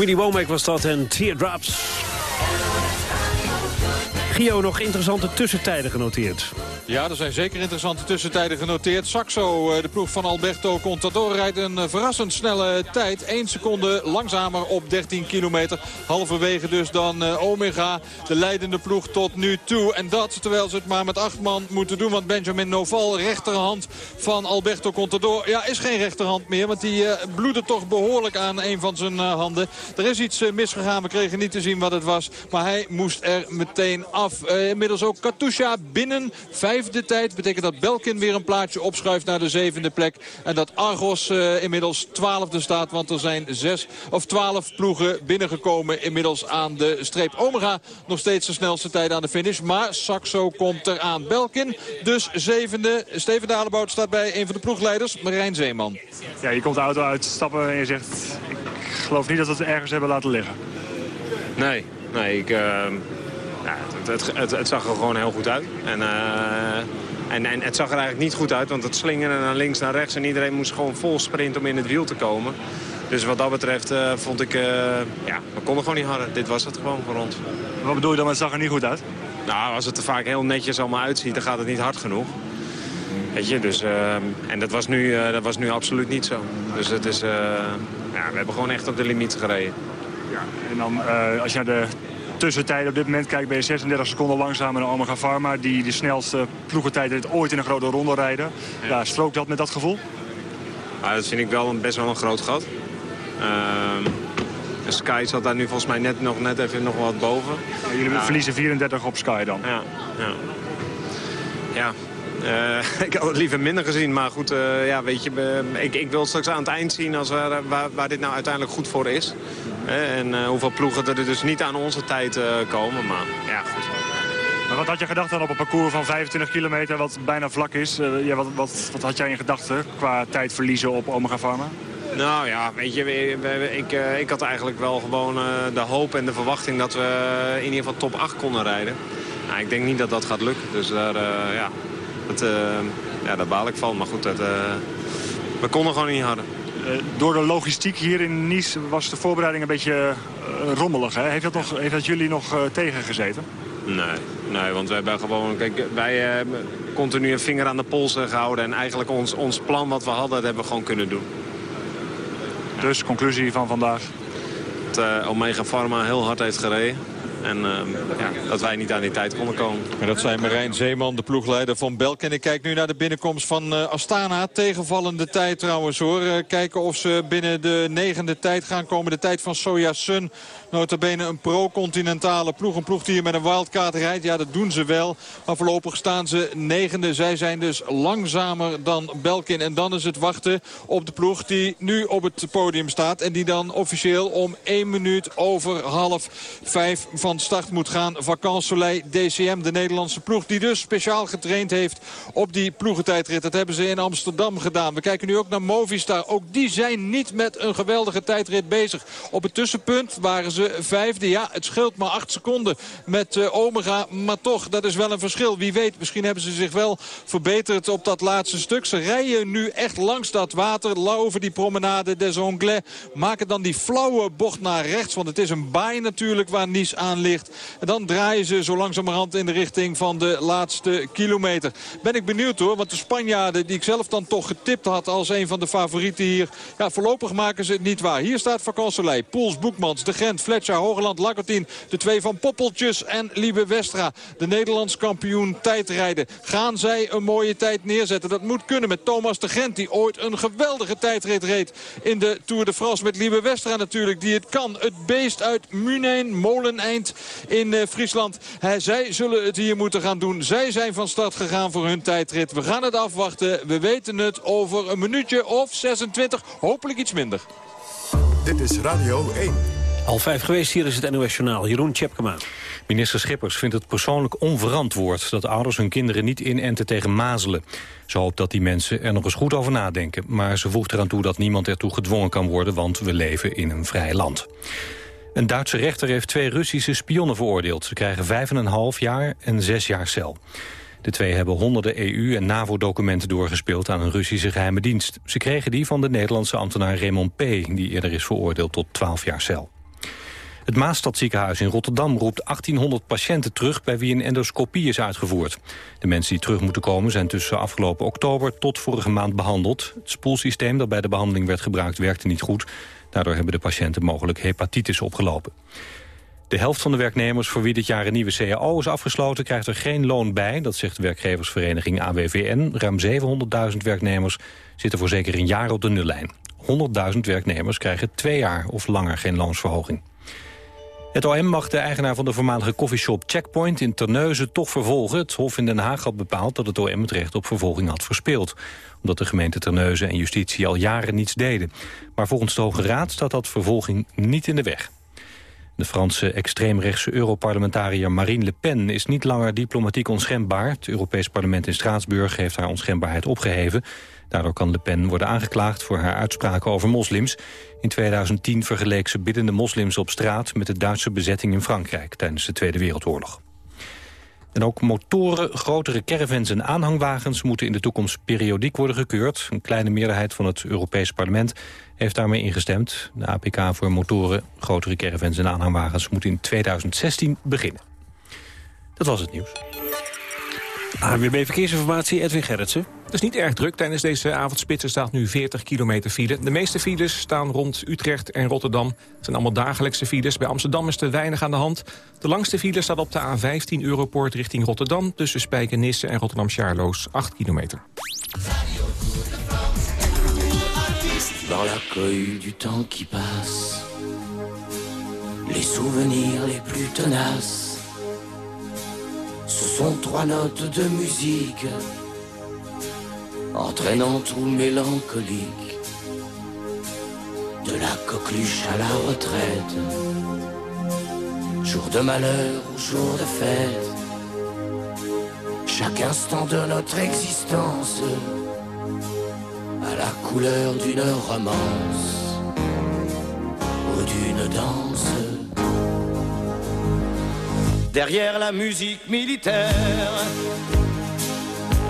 Familie Womack was dat en Teardrops. Gio, nog interessante tussentijden genoteerd. Ja, er zijn zeker interessante tussentijden genoteerd. Saxo, eh, de ploeg van Alberto Contador, rijdt een eh, verrassend snelle tijd. 1 seconde langzamer op 13 kilometer. Halverwege dus dan eh, Omega, de leidende ploeg tot nu toe. En dat terwijl ze het maar met acht man moeten doen. Want Benjamin Noval, rechterhand van Alberto Contador... ja, is geen rechterhand meer, want die bloedde toch behoorlijk aan een van zijn handen. Er is iets misgegaan, we kregen niet te zien wat het was. Maar hij moest er meteen af. inmiddels ook Katusha binnen... Vijf vijfde tijd. Betekent dat Belkin weer een plaatje opschuift naar de zevende plek. En dat Argos uh, inmiddels twaalfde staat. Want er zijn zes of twaalf ploegen binnengekomen inmiddels aan de streep. Omega nog steeds de snelste tijd aan de finish. Maar Saxo komt eraan. Belkin dus zevende. Steven Dalebout staat bij een van de ploegleiders. Marijn Zeeman. Ja, je komt de auto uitstappen en je zegt... Ik geloof niet dat we het ergens hebben laten liggen. Nee, nee ik... Uh ja, het, het, het, het, zag er gewoon heel goed uit. En, uh, en, en het zag er eigenlijk niet goed uit, want het slingerde naar links, naar rechts... en iedereen moest gewoon vol sprinten om in het wiel te komen. Dus wat dat betreft uh, vond ik... Uh, ja, we konden gewoon niet harder. Dit was het gewoon voor ons. Wat bedoel je dan, het zag er niet goed uit? Nou, als het er vaak heel netjes allemaal uitziet, dan gaat het niet hard genoeg. Weet je, dus... en dat was, nu, dat was nu absoluut niet zo. Dus het is... ja, we hebben gewoon echt op de limiet gereden. Ja, en dan als je naar de tussentijd op dit moment kijkt ben je 36 seconden langzamer dan Omega Pharma. Die de snelste ploegentijd ooit in een grote ronde rijden. Ja. ja strookt dat met dat gevoel? Ja, dat vind ik wel een, best wel een groot gat. Uh, Sky zat daar nu volgens mij net, nog net even nog wat boven. Ja, jullie verliezen 34 op Sky dan? Ja, ja. Uh, ik had het liever minder gezien, maar goed, uh, ja, weet je, ik, ik wil straks aan het eind zien als waar, waar, dit nou uiteindelijk goed voor is. En hoeveel ploegen er dus niet aan onze tijd komen. Maar ja, goed. Maar wat had je gedacht dan op een parcours van 25 kilometer wat bijna vlak is? Ja, wat, wat, wat had jij in gedachten qua tijd verliezen op Omega Pharma? Nou ja, weet je, ik, ik had eigenlijk wel gewoon de hoop en de verwachting dat we in ieder geval top 8 konden rijden. Nou, ik denk niet dat dat gaat lukken. Dus daar, ja, dat, ja, daar baal ik van. Maar goed, dat, we konden gewoon niet harder. Uh, door de logistiek hier in Nice was de voorbereiding een beetje rommelig. Hè? Heeft, dat nog, heeft dat jullie nog tegengezeten? Nee, nee, want we hebben gewoon... Kijk, wij hebben continu een vinger aan de pols gehouden. En eigenlijk ons, ons plan wat we hadden, dat hebben we gewoon kunnen doen. Dus, conclusie van vandaag? Dat Omega Pharma heel hard heeft gereden. En uh, ja, dat wij niet aan die tijd konden komen. En dat zijn Marijn Zeeman, de ploegleider van Belk. En ik kijk nu naar de binnenkomst van uh, Astana. Tegenvallende tijd trouwens hoor. Uh, kijken of ze binnen de negende tijd gaan komen. De tijd van Soja Sun. Notabene een pro-continentale ploeg. Een ploeg die hier met een wildcard rijdt. Ja, dat doen ze wel. Maar voorlopig staan ze negende. Zij zijn dus langzamer dan Belkin. En dan is het wachten op de ploeg die nu op het podium staat. En die dan officieel om één minuut over half vijf van start moet gaan. Vacan Soleil DCM, de Nederlandse ploeg. Die dus speciaal getraind heeft op die ploegentijdrit. Dat hebben ze in Amsterdam gedaan. We kijken nu ook naar Movistar. Ook die zijn niet met een geweldige tijdrit bezig. Op het tussenpunt waren ze vijfde. Ja, het scheelt maar acht seconden met uh, Omega. Maar toch, dat is wel een verschil. Wie weet, misschien hebben ze zich wel verbeterd op dat laatste stuk. Ze rijden nu echt langs dat water, over die promenade des Anglais. Maken dan die flauwe bocht naar rechts. Want het is een baai natuurlijk waar Nice aan ligt. En dan draaien ze zo langzamerhand in de richting van de laatste kilometer. Ben ik benieuwd hoor, want de Spanjaarden die ik zelf dan toch getipt had als een van de favorieten hier. Ja, voorlopig maken ze het niet waar. Hier staat Vacansoleil, Poels, Boekmans, De Gent, Fletcher, Hogeland, Lakotin. De twee van Poppeltjes en Liebe Westra. De Nederlands kampioen tijdrijden. Gaan zij een mooie tijd neerzetten? Dat moet kunnen met Thomas de Gent. Die ooit een geweldige tijdrit reed in de Tour de France. Met Liebe Westra natuurlijk. Die het kan. Het beest uit Muneen, Moleneind in uh, Friesland. Hij, zij zullen het hier moeten gaan doen. Zij zijn van start gegaan voor hun tijdrit. We gaan het afwachten. We weten het over een minuutje of 26. Hopelijk iets minder. Dit is Radio 1. Al vijf geweest, hier is het NOS Journaal. Jeroen Tjepkema. Minister Schippers vindt het persoonlijk onverantwoord... dat ouders hun kinderen niet inenten tegen mazelen. Ze hoopt dat die mensen er nog eens goed over nadenken. Maar ze voegt eraan toe dat niemand ertoe gedwongen kan worden... want we leven in een vrij land. Een Duitse rechter heeft twee Russische spionnen veroordeeld. Ze krijgen vijf en een half jaar en zes jaar cel. De twee hebben honderden EU- en NAVO-documenten doorgespeeld aan een Russische geheime dienst. Ze kregen die van de Nederlandse ambtenaar Raymond P., die eerder is veroordeeld tot 12 jaar cel. Het Maastadziekenhuis in Rotterdam roept 1800 patiënten terug... bij wie een endoscopie is uitgevoerd. De mensen die terug moeten komen zijn tussen afgelopen oktober... tot vorige maand behandeld. Het spoelsysteem dat bij de behandeling werd gebruikt werkte niet goed. Daardoor hebben de patiënten mogelijk hepatitis opgelopen. De helft van de werknemers voor wie dit jaar een nieuwe CAO is afgesloten... krijgt er geen loon bij, dat zegt de werkgeversvereniging AWVN. Ruim 700.000 werknemers zitten voor zeker een jaar op de nullijn. 100.000 werknemers krijgen twee jaar of langer geen loonsverhoging. Het OM mag de eigenaar van de voormalige koffieshop Checkpoint in Terneuzen toch vervolgen. Het Hof in Den Haag had bepaald dat het OM het recht op vervolging had verspeeld. Omdat de gemeente Terneuzen en justitie al jaren niets deden. Maar volgens de Hoge Raad staat dat vervolging niet in de weg. De Franse extreemrechtse Europarlementariër Marine Le Pen is niet langer diplomatiek onschendbaar. Het Europees Parlement in Straatsburg heeft haar onschendbaarheid opgeheven. Daardoor kan Le Pen worden aangeklaagd voor haar uitspraken over moslims. In 2010 vergeleek ze biddende moslims op straat met de Duitse bezetting in Frankrijk tijdens de Tweede Wereldoorlog. En ook motoren, grotere caravans en aanhangwagens moeten in de toekomst periodiek worden gekeurd. Een kleine meerderheid van het Europees Parlement heeft daarmee ingestemd. De APK voor motoren, grotere caravans en aanhangwagens moet in 2016 beginnen. Dat was het nieuws. ANWB Verkeersinformatie, Edwin Gerritsen. Het is niet erg druk. Tijdens deze avondspits er staat nu 40 kilometer file. De meeste files staan rond Utrecht en Rotterdam. Het zijn allemaal dagelijkse files. Bij Amsterdam is er weinig aan de hand. De langste file staat op de A15 Europoort richting Rotterdam... tussen Spijkenisse en Rotterdam-Charloes, 8 kilometer. Dans la cohue du temps qui passe Les souvenirs les plus tenaces Ce sont trois notes de musique Entraînant tout mélancolique De la coqueluche à la retraite Jour de malheur ou jour de fête. Chaque instant de notre existence À la couleur d'une romance Ou d'une danse Derrière la musique militaire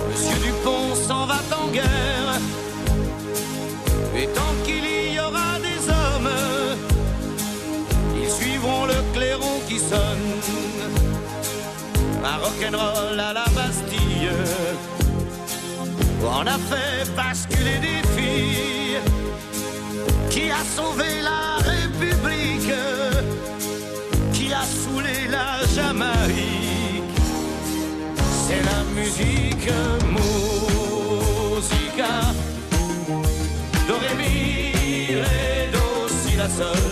Monsieur Dupont s'en va en guerre. Et tant qu'il y aura des hommes, ils suivront le clairon qui sonne. Un rock'n'roll à la Bastille, on a fait basculer des filles. Qui a sauvé la Musique musica Do, ré, mi, ré, do, si, la, sol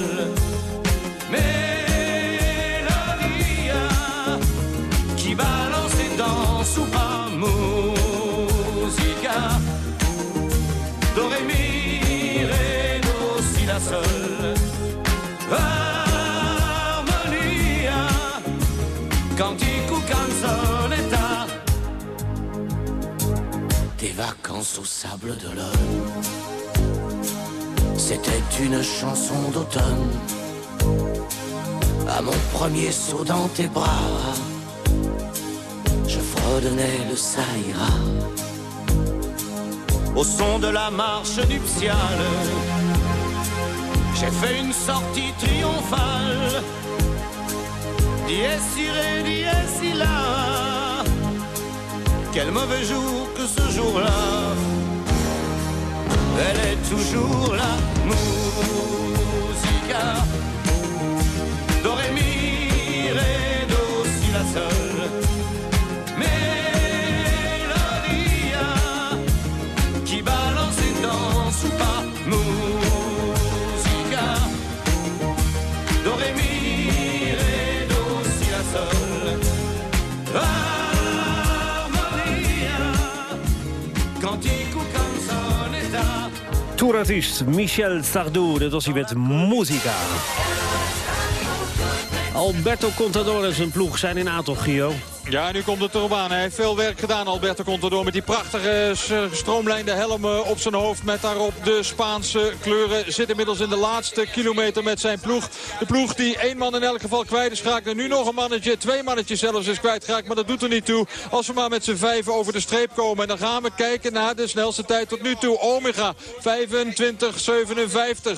Au sable de l'homme C'était une chanson d'automne. À mon premier saut dans tes bras Je fredonnais le Saïra. Au son de la marche nuptiale J'ai fait une sortie triomphale. Dies irae, dies Quel mauvais jour que ce jour-là. Elle est toujours là Musica Toerartiest Michel Sardou, dat was hij met Musica. Alberto Contador en zijn ploeg zijn in aantocht, Gio. Ja, nu komt het erop aan. Hij heeft veel werk gedaan, Alberto Contador. Met die prachtige stroomlijnde helm eh, op zijn hoofd. Met daarop de Spaanse kleuren. Zit inmiddels in de laatste kilometer met zijn ploeg. De ploeg die één man in elk geval kwijt is geraakt. En nu nog een mannetje, twee mannetjes zelfs is kwijtgeraakt. Maar dat doet er niet toe. Als we maar met z'n vijven over de streep komen. En dan gaan we kijken naar de snelste tijd tot nu toe. Omega 25-57.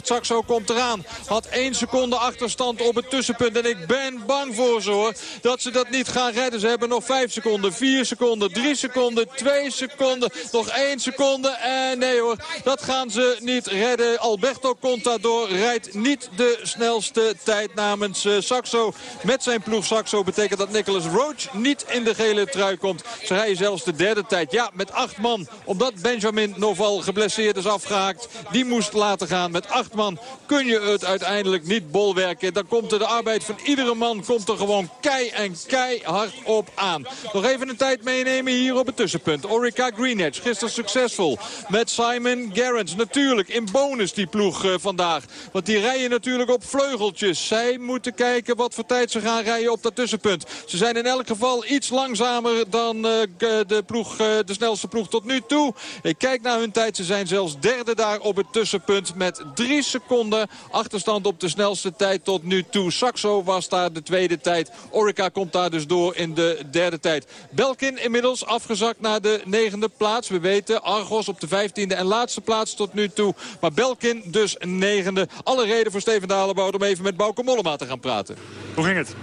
Saxo komt eraan. Had één seconde achterstand op het tussenpunt. En ik ben bang voor ze hoor. Dat ze dat niet gaan redden. Ze hebben nog 5 seconden, 4 seconden, 3 seconden, 2 seconden, nog 1 seconde. En nee hoor, dat gaan ze niet redden. Alberto Contador rijdt niet de snelste tijd namens uh, Saxo. Met zijn ploeg Saxo betekent dat Nicholas Roach niet in de gele trui komt. Ze rijden zelfs de derde tijd. Ja, met 8 man. Omdat Benjamin Noval geblesseerd is afgehaakt. Die moest laten gaan. Met 8 man kun je het uiteindelijk niet bolwerken. Dan komt er de arbeid van iedere man komt er gewoon kei en keihard op aan. Nog even een tijd meenemen hier op het tussenpunt. Orica Greenedge, gisteren succesvol met Simon Gerrans. Natuurlijk in bonus die ploeg uh, vandaag. Want die rijden natuurlijk op vleugeltjes. Zij moeten kijken wat voor tijd ze gaan rijden op dat tussenpunt. Ze zijn in elk geval iets langzamer dan uh, de, ploeg, de snelste ploeg tot nu toe. Ik kijk naar hun tijd. Ze zijn zelfs derde daar op het tussenpunt met drie seconden achterstand op de snelste tijd tot nu toe. Saxo was daar de tweede tijd. Orica komt daar dus door in de derde tijd. Belkin inmiddels afgezakt naar de negende plaats. We weten Argos op de vijftiende en laatste plaats tot nu toe. Maar Belkin dus negende. Alle reden voor Steven Dalenboud om even met Bauke Mollema te gaan praten. Hoe ging het?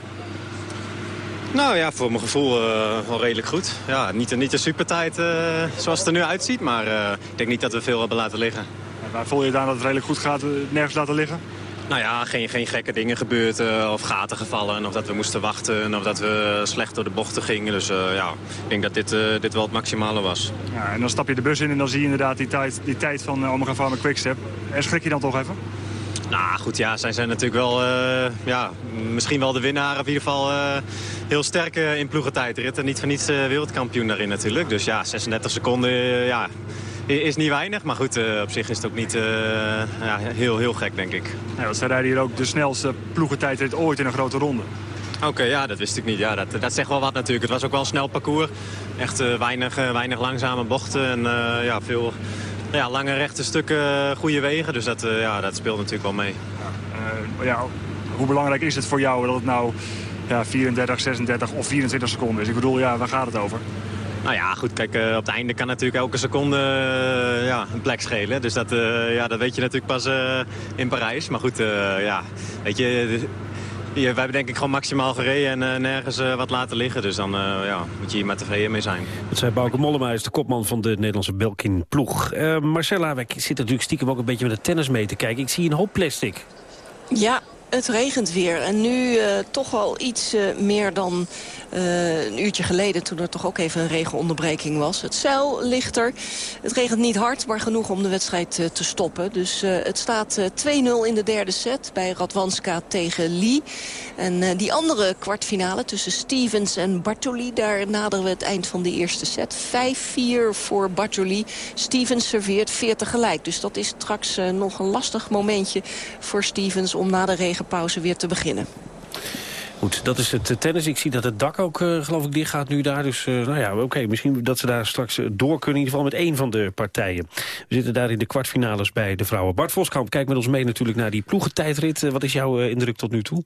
Nou ja, voor mijn gevoel uh, wel redelijk goed. Ja, niet, niet een supertijd uh, zoals het er nu uitziet, maar uh, ik denk niet dat we veel hebben laten liggen. En waar voel je dan dat het redelijk goed gaat, nergens laten liggen? Nou ja, geen, geen gekke dingen gebeurd uh, of gaten gevallen. Of dat we moesten wachten of dat we slecht door de bochten gingen. Dus uh, ja, ik denk dat dit, uh, dit wel het maximale was. Ja, en dan stap je de bus in en dan zie je inderdaad die tijd, die tijd van Omega Pharma Quickstep. En schrik je dan toch even? Nou goed, ja, zij zijn natuurlijk wel, ja, misschien wel de winnaar. Of in ieder geval heel sterk in ploegentijdrit. En niet van niets wereldkampioen daarin natuurlijk. Dus ja, 36 seconden, ja, is niet weinig. Maar goed, uh, op zich is het ook niet uh, ja, heel, heel gek, denk ik. Ja, zij rijden hier ook de snelste ploegentijd ooit in een grote ronde. Oké, ja, dat wist ik niet. Ja, dat, dat zegt wel wat natuurlijk. Het was ook wel een snel parcours. Echt uh, weinig, weinig langzame bochten en ja, veel ja, lange rechte stukken, goede wegen. Dus dat, ja, dat speelt natuurlijk wel mee. Ja, ja, hoe belangrijk is het voor jou dat het nou ja, 34, 36 of 24 seconden is? Ik bedoel, ja, waar gaat het over? Nou ja, goed, kijk, uh, op het einde kan natuurlijk elke seconde uh, ja, een plek schelen. Dus dat, uh, ja, dat weet je natuurlijk pas in Parijs. Maar goed, ja, weet je... wij hebben denk ik gewoon maximaal gereden en nergens wat laten liggen. Dus dan ja, moet je hier maar tevreden mee zijn. Dat zei Bouke Mollema, is de kopman van de Nederlandse Belkin-ploeg. Marcella, wij zitten natuurlijk stiekem ook een beetje met de tennis mee te kijken. Ik zie een hoop plastic. Ja, het regent weer. En nu uh, toch wel iets uh, meer dan uh, een uurtje geleden... toen er toch ook even een regenonderbreking was. Het zeil ligt er. Het regent niet hard, maar genoeg om de wedstrijd te stoppen. Dus het staat 2-0 in de derde set bij Radwanska tegen Lee. En die andere kwartfinale tussen Stevens en Bartoli... daar naderen we het eind van de eerste set. 5-4 voor Bartoli. Stevens serveert 40 gelijk. Dus dat is straks nog een lastig momentje voor Stevens... om na de regen pauze weer te beginnen. Goed, dat is het tennis. Ik zie dat het dak ook, uh, geloof ik, dicht gaat nu daar. Dus uh, nou ja, oké, okay, misschien dat ze daar straks door kunnen. In ieder geval met één van de partijen. We zitten daar in de kwartfinales bij de vrouwen. Bart Voskamp, kijk met ons mee natuurlijk naar die ploegentijdrit. Uh, wat is jouw indruk tot nu toe?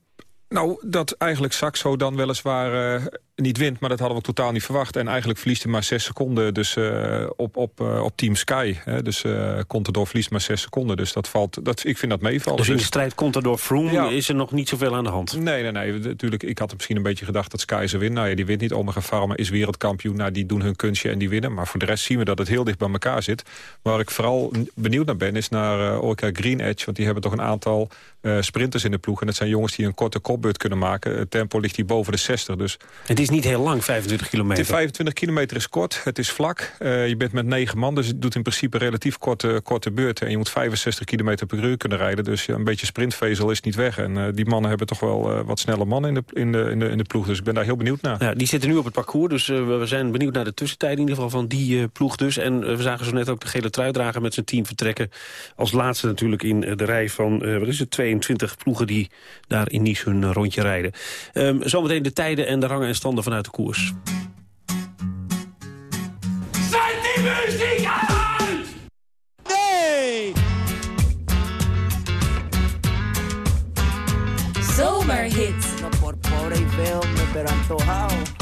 Nou, dat eigenlijk Saxo dan weliswaar uh, niet wint, maar dat hadden we totaal niet verwacht. En eigenlijk verliest hij maar zes seconden dus, uh, op, op, uh, op Team Sky. Hè. Dus uh, Contador verliest maar zes seconden. Dus dat valt, dat, ik vind dat meevallen. Dus in de strijd Contador-Froome ja. is er nog niet zoveel aan de hand? Nee, nee, nee. Natuurlijk, ik had misschien een beetje gedacht dat Sky ze wint. Nou ja, die wint niet. Omega Pharma is wereldkampioen. Nou, die doen hun kunstje en die winnen. Maar voor de rest zien we dat het heel dicht bij elkaar zit. Waar ik vooral benieuwd naar ben, is naar uh, Orca Green Edge. Want die hebben toch een aantal sprinters in de ploeg. En dat zijn jongens die een korte kopbeurt kunnen maken. Het tempo ligt hier boven de 60. Dus is niet heel lang, 25 kilometer. 25 kilometer is kort, het is vlak. Uh, je bent met negen man, dus het doet in principe relatief korte, korte beurten. En je moet 65 kilometer per uur kunnen rijden. Dus een beetje sprintvezel is niet weg. En uh, die mannen hebben toch wel uh, wat snelle mannen in de, in, de, in, de, in de ploeg. Dus ik ben daar heel benieuwd naar. Ja, die zitten nu op het parcours, dus we zijn benieuwd naar de tussentijd in ieder geval van die ploeg dus. En we zagen zo net ook de gele truidrager met zijn team vertrekken. Als laatste natuurlijk in de rij van, wat is het, 22 ploegen die daar in Nice hun rondje rijden. Um, zometeen de tijden en de rangen en stand vanuit de koers. Zet die muziek uit! Nee! Zomerhit. Por pobre y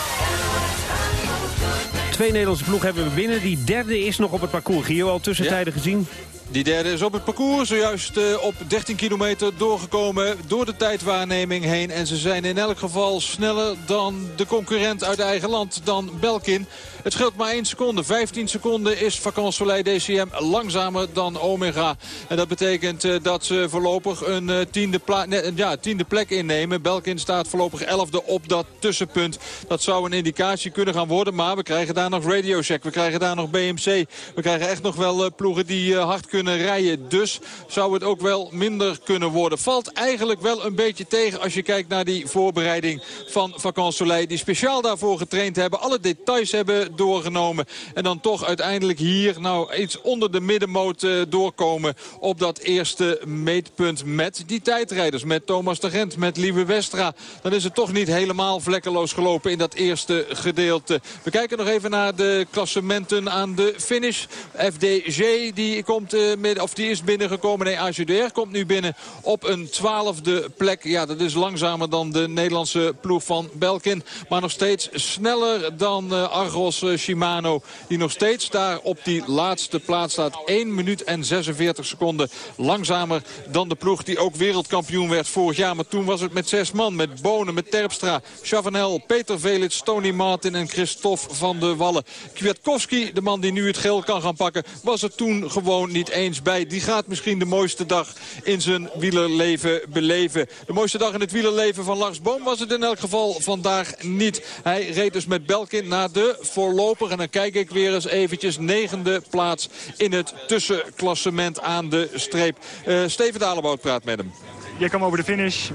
Twee Nederlandse ploeg hebben we binnen. Die derde is nog op het parcours. Gio, al tussentijden gezien? Die derde is op het parcours zojuist eh, op 13 kilometer doorgekomen door de tijdwaarneming heen. En ze zijn in elk geval sneller dan de concurrent uit eigen land, dan Belkin. Het scheelt maar 1 seconde. 15 seconden is Vacances Soleil DCM langzamer dan Omega. En dat betekent eh, dat ze voorlopig een eh, tiende, nee, ja, plek innemen. Belkin staat voorlopig 11e op dat tussenpunt. Dat zou een indicatie kunnen gaan worden. Maar we krijgen daar nog Radio Shack. We krijgen daar nog BMC. We krijgen echt nog wel ploegen die hard kunnen rijden. Dus zou het ook wel minder kunnen worden. Valt eigenlijk wel een beetje tegen als je kijkt naar die voorbereiding van Vacances Soleil. Die speciaal daarvoor getraind hebben. Alle details hebben doorgenomen. En dan toch uiteindelijk hier nou iets onder de middenmoot eh, doorkomen op dat eerste meetpunt met die tijdrijders. Met Thomas de Gent, met Lieve Westra. Dan is het toch niet helemaal vlekkeloos gelopen in dat eerste gedeelte. We kijken nog even naar de klassementen aan de finish. FDG die komt eh, of die is binnengekomen. Nee, AGDR komt nu binnen op een twaalfde plek. Ja, dat is langzamer dan de Nederlandse ploeg van Belkin. Maar nog steeds sneller dan uh, Argos uh, Shimano. Die nog steeds daar op die laatste plaats staat. 1 minuut en 46 seconden langzamer dan de ploeg die ook wereldkampioen werd vorig jaar. Maar toen was het met zes man. Met Bonen, met Terpstra, Chavanel, Peter Velits, Tony Martin en Christophe van de Wallen. Kwiatkowski, de man die nu het geel kan gaan pakken, was er toen gewoon niet eens bij. Die gaat misschien de mooiste dag in zijn wielerleven beleven. De mooiste dag in het wielerleven van Lars Boom was het in elk geval vandaag niet. Hij reed dus met Belkin naar de voorlopig. En dan kijk ik weer eens eventjes negende plaats in het tussenklassement aan de streep. Uh, Steven Dalebout praat met hem. Jij kwam over de finish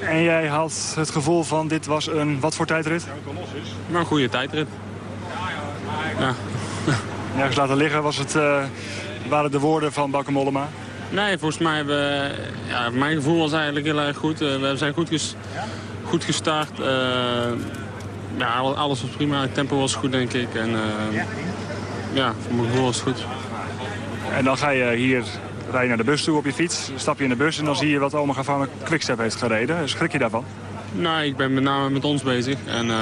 en jij had het gevoel van dit was een wat voor tijdrit? Maar een goede tijdrit. Ja. Nergens laten liggen was het, uh, waren de woorden van Bakke Mollema? Nee, volgens mij hebben ja, mijn gevoel was eigenlijk heel erg goed. Uh, we zijn goed, ges, goed gestart. Uh, ja, alles was prima. Het tempo was goed, denk ik. En ja, voor mijn gevoel was het goed. En dan ga je hier rij je naar de bus toe op je fiets, stap je in de bus en dan zie je wat Omega Pharma Quickstep heeft gereden. Schrik je daarvan? Nou, ik ben met name met ons bezig. En uh,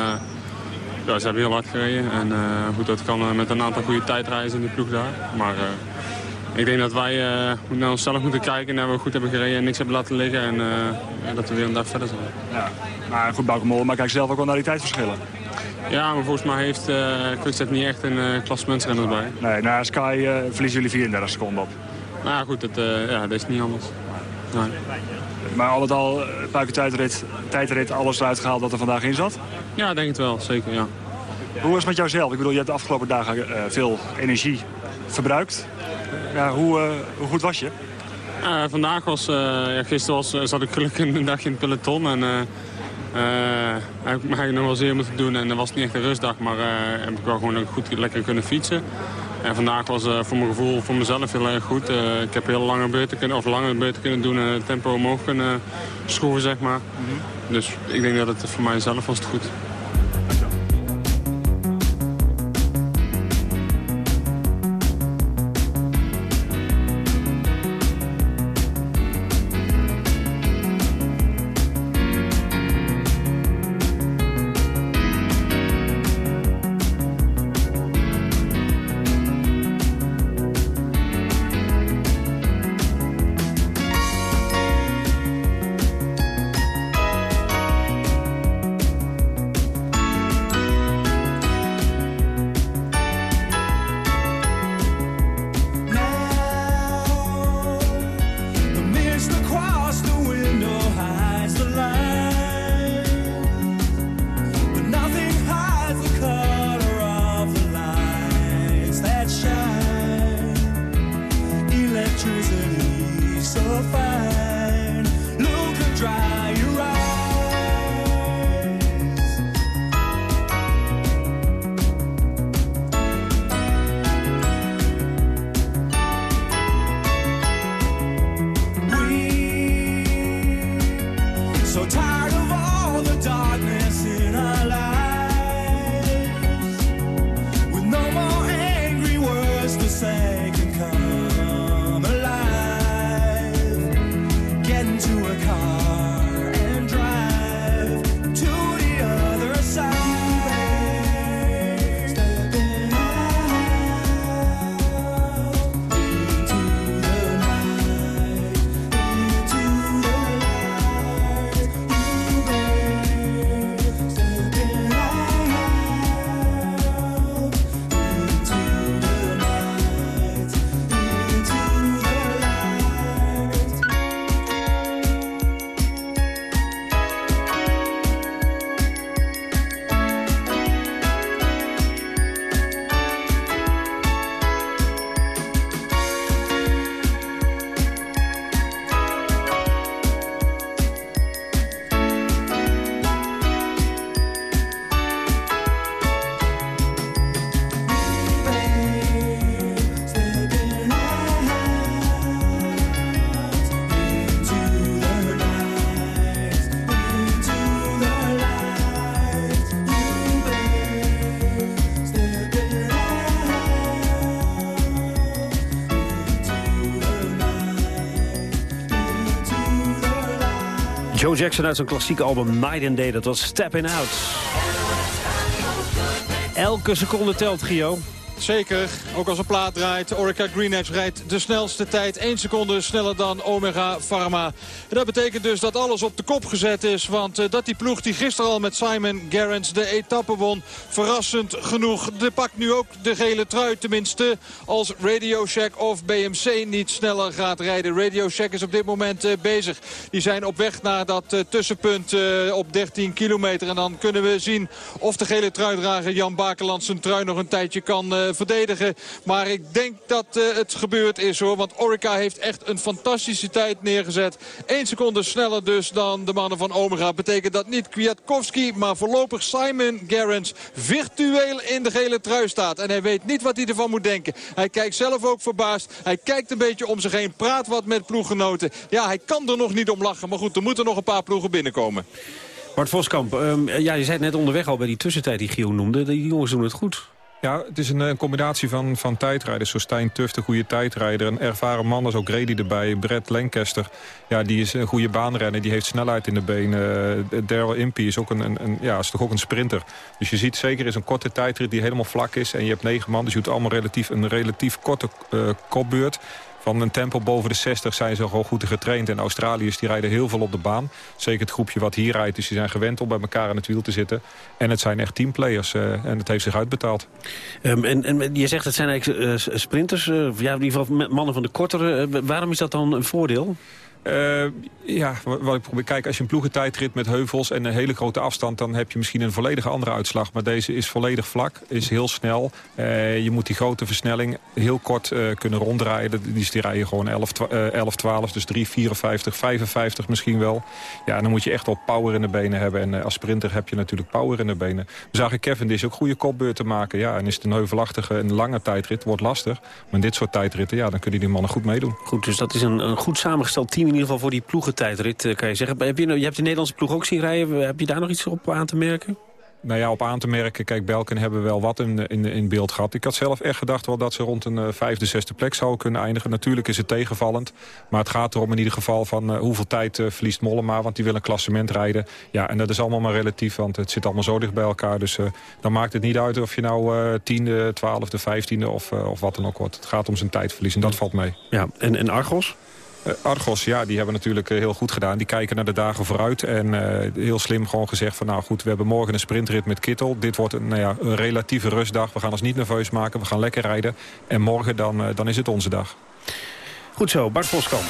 ja, ze hebben heel hard gereden. En uh, goed, dat kan uh, met een aantal goede tijdreizen in de ploeg daar. Maar ik denk dat wij naar onszelf moeten kijken en we goed hebben gereden en niks hebben laten liggen. En, en dat we weer een dag verder zijn. Ja, maar goed, Bauke maar kijk zelf ook wel naar die tijdverschillen. Ja, maar volgens mij heeft uh, Quickstep niet echt een uh, klassementsrenner bij. Nee, na Sky uh, verliezen jullie 34 seconden op. Nou ja, goed, het, uh, ja, dat is niet anders. Nee. Maar al met al, Puiken tijdrit, tijdrit, alles eruit gehaald wat er vandaag in zat? Ja, denk het wel, zeker, ja. Hoe is het met jouzelf? Ik bedoel, je hebt de afgelopen dagen uh, veel energie verbruikt. Ja, hoe, uh, hoe goed was je? Uh, vandaag was, ja, gisteren was, zat ik gelukkig een dag in het peloton. En, heb ik nog wel zeer moeten doen en dat was niet echt een rustdag. Maar heb ik wel gewoon goed lekker kunnen fietsen. En vandaag was uh, voor mijn gevoel, voor mezelf heel erg goed. Uh, ik heb heel lange beurten kunnen, of lange beurten kunnen doen en het tempo omhoog kunnen schroeven, zeg maar. Mm -hmm. Dus ik denk dat het voor mijzelf was het goed. Jackson uit zijn klassieke album Night and Day, dat was Stepping Out. Elke seconde telt, Gio. Zeker, ook als een plaat draait. Orica Green Edge rijdt de snelste tijd. 1 seconde sneller dan Omega Pharma. En dat betekent dus dat alles op de kop gezet is. Want uh, dat die ploeg die gisteren al met Simon Gerrans de etappe won... verrassend genoeg. De pakt nu ook de gele trui. Tenminste als Radio Shack of BMC niet sneller gaat rijden. Radio Shack is op dit moment uh, bezig. Die zijn op weg naar dat uh, tussenpunt op 13 kilometer. En dan kunnen we zien of de gele truidrager Jan Bakeland zijn trui nog een tijdje kan verdedigen. Maar ik denk dat uh, het gebeurd is hoor. Want Orica heeft echt een fantastische tijd neergezet. 1 seconde sneller dus dan de mannen van Omega. Betekent dat niet Kwiatkowski, maar voorlopig Simon Gerrans virtueel in de gele trui staat. En hij weet niet wat hij ervan moet denken. Hij kijkt zelf ook verbaasd. Hij kijkt een beetje om zich heen. Praat wat met ploeggenoten. Ja, hij kan er nog niet om lachen. Maar goed, er moeten nog een paar ploegen binnenkomen. Bart Voskamp, um, ja, je zei het net onderweg al bij die tussentijd die Gio noemde. Die jongens doen het goed. Ja, het is een, een combinatie van, van tijdrijders. Zoals Stijn Tuft, een goede tijdrijder. Een ervaren man als ook Grady erbij. Brett Lancaster, ja, die is een goede baanrenner. Die heeft snelheid in de benen. Uh, Daryl Impey is, ook een, een, ja, is toch ook een sprinter. Dus je ziet zeker is een korte tijdrit die helemaal vlak is. En je hebt negen man, dus je doet allemaal relatief, een relatief korte uh, kopbeurt. Van een tempo boven de 60 zijn ze gewoon goed getraind. En Australiërs die rijden heel veel op de baan. Zeker het groepje wat hier rijdt. Dus die zijn gewend om bij elkaar in het wiel te zitten. En het zijn echt teamplayers. Uh, en het heeft zich uitbetaald. Um, en, en je zegt het zijn eigenlijk uh, sprinters. Uh, ja, in ieder geval mannen van de kortere. waarom is dat dan een voordeel? Uh, ja, wat ik probeer. Kijk, als je een ploegentijdrit met heuvels en een hele grote afstand... dan heb je misschien een volledig andere uitslag. Maar deze is volledig vlak, is heel snel. Uh, je moet die grote versnelling heel kort uh, kunnen rondrijden. Die, die rijden gewoon 11, 11, 12, dus 3, 54, 55 misschien wel. Ja, dan moet je echt wel power in de benen hebben. En als sprinter heb je natuurlijk power in de benen. We zagen Kevin is ook goede kopbeurten maken. Ja, en is het een heuvelachtige en lange tijdrit, wordt lastig. Maar in dit soort tijdritten, ja, dan kunnen die mannen goed meedoen. Goed, dus dat is een, een goed samengesteld team in ieder geval voor die ploegentijdrit, eh, kan je zeggen. Heb je, je hebt de Nederlandse ploeg ook zien rijden. Heb je daar nog iets op aan te merken? Nou ja, op aan te merken, kijk, Belken hebben wel wat in, in, in beeld gehad. Ik had zelf echt gedacht wel dat ze rond een uh, vijfde, zesde plek zouden kunnen eindigen. Natuurlijk is het tegenvallend, maar het gaat erom in ieder geval van uh, hoeveel tijd uh, verliest Mollema, want die wil een klassement rijden. Ja, en dat is allemaal maar relatief, want het zit allemaal zo dicht bij elkaar. Dus dan maakt het niet uit of je nou tiende, twaalfde, vijftiende of, of wat dan ook wordt. Het gaat om zijn tijdverlies en dat valt mee. Ja, en, en Argos? Uh, Argos, ja, die hebben natuurlijk uh, heel goed gedaan. Die kijken naar de dagen vooruit. En uh, heel slim gewoon gezegd van nou goed, we hebben morgen een sprintrit met Kittel. Dit wordt een, nou ja, een relatieve rustdag. We gaan ons niet nerveus maken. We gaan lekker rijden. En morgen dan, dan is het onze dag. Goed zo, Bart Voskamp.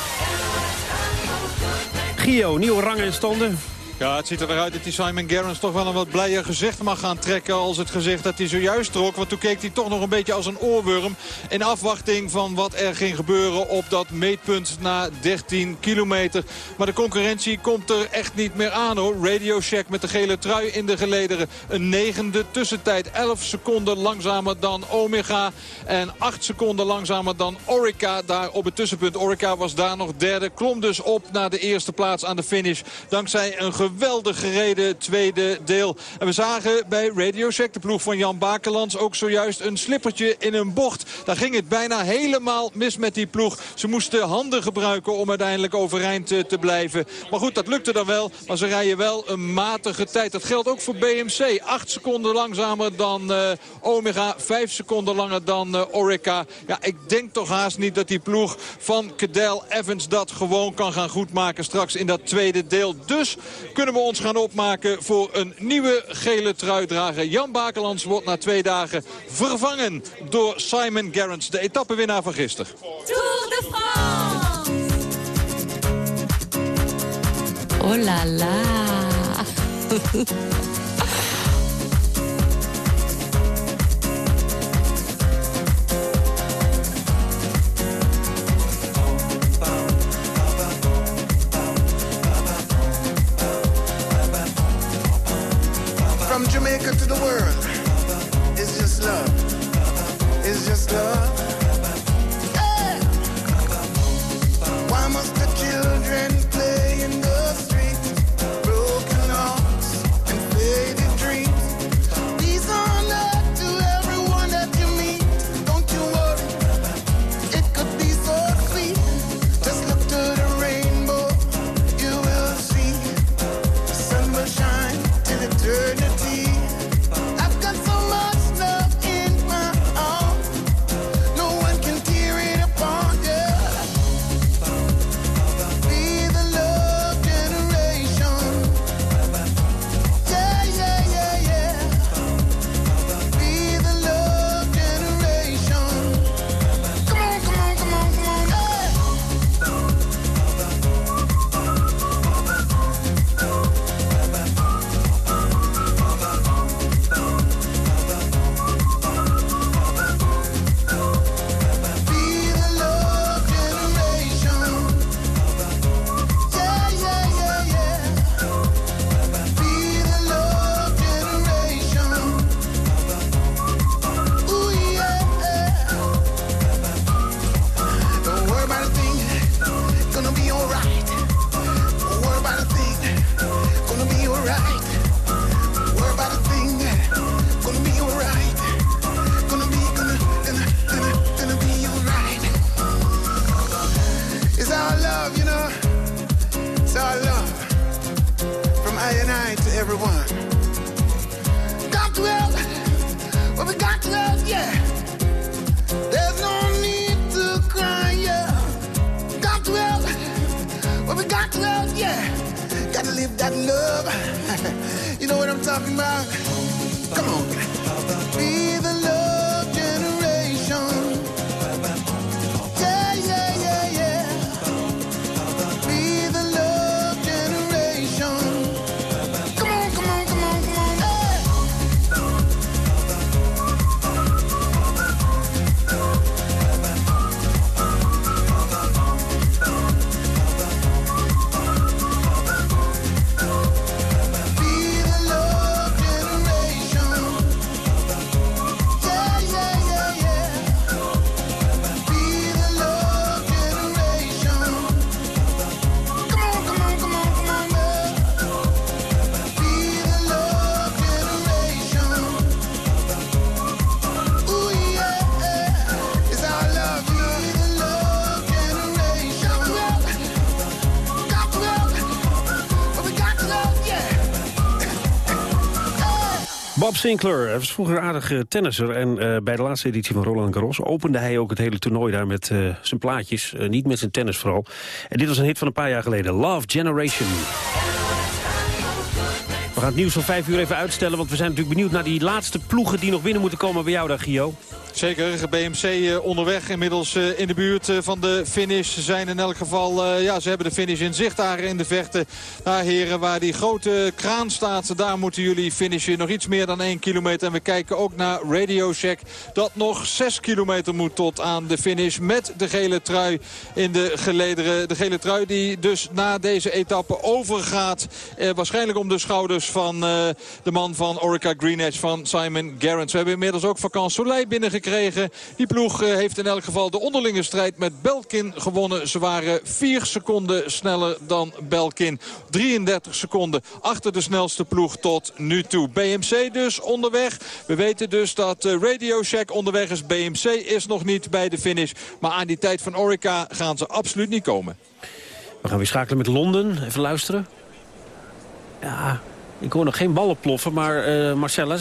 Gio, nieuwe rangen en standen. Ja, het ziet er eruit dat die Simon Gerrans toch wel een wat blijer gezicht mag gaan trekken... als het gezicht dat hij zojuist trok. Want toen keek hij toch nog een beetje als een oorworm... in afwachting van wat er ging gebeuren op dat meetpunt na 13 kilometer. Maar de concurrentie komt er echt niet meer aan hoor. Radio Shack met de gele trui in de gelederen. Een negende tussentijd. 11 seconden langzamer dan Omega. En 8 seconden langzamer dan Orica daar op het tussenpunt. Orica was daar nog derde. Klom dus op naar de eerste plaats aan de finish. Dankzij een geweldig gereden tweede deel. En we zagen bij Radio Shack, de ploeg van Jan Bakelands... ook zojuist een slippertje in een bocht. Daar ging het bijna helemaal mis met die ploeg. Ze moesten handen gebruiken om uiteindelijk overeind te, te blijven. Maar goed, dat lukte dan wel. Maar ze rijden wel een matige tijd. Dat geldt ook voor BMC. 8 seconden langzamer dan uh, Omega. 5 seconden langer dan uh, Orica. Ja, ik denk toch haast niet dat die ploeg van Cadel Evans dat gewoon kan gaan goedmaken straks in dat tweede deel. Dus kunnen we ons gaan opmaken voor een nieuwe gele truidrager. Jan Bakelands wordt na twee dagen vervangen door Simon Gerrans, de etappenwinnaar van gisteren. Tour de France! Oh la la! Sinclair was vroeger een aardige tennisser. En eh, bij de laatste editie van Roland Garros opende hij ook het hele toernooi daar met eh, zijn plaatjes. Eh, niet met zijn tennis vooral. En dit was een hit van een paar jaar geleden. Love Generation. We gaan het nieuws van vijf uur even uitstellen, want we zijn natuurlijk benieuwd naar die laatste ploegen die nog binnen moeten komen bij jou daar, Gio. Zeker, BMC eh, onderweg inmiddels eh, in de buurt eh, van de finish. Ze zijn in elk geval, ja, ze hebben de finish in zicht daar in de vechten. Daar heren, waar die grote kraan staat, daar moeten jullie finishen. Nog iets meer dan 1 kilometer. En we kijken ook naar Radio Shack. Dat nog 6 kilometer moet tot aan de finish met de gele trui in de gelederen. De gele trui die dus na deze etappe overgaat. Eh, waarschijnlijk om de schouders van eh, de man van Orica Green Edge, van Simon Gerrans. We hebben inmiddels ook Vakant Soleil binnengekregen. Die ploeg eh, heeft in elk geval de onderlinge strijd met Belkin gewonnen. Ze waren 4 seconden sneller dan Belkin. 33 seconden achter de snelste ploeg tot nu toe. BMC dus onderweg. We weten dus dat eh, Radio Shack onderweg is. BMC is nog niet bij de finish. Maar aan die tijd van Orica gaan ze absoluut niet komen. We gaan weer schakelen met Londen. Even luisteren. Ja, ik hoor nog geen ballen ploffen, maar eh Marcella...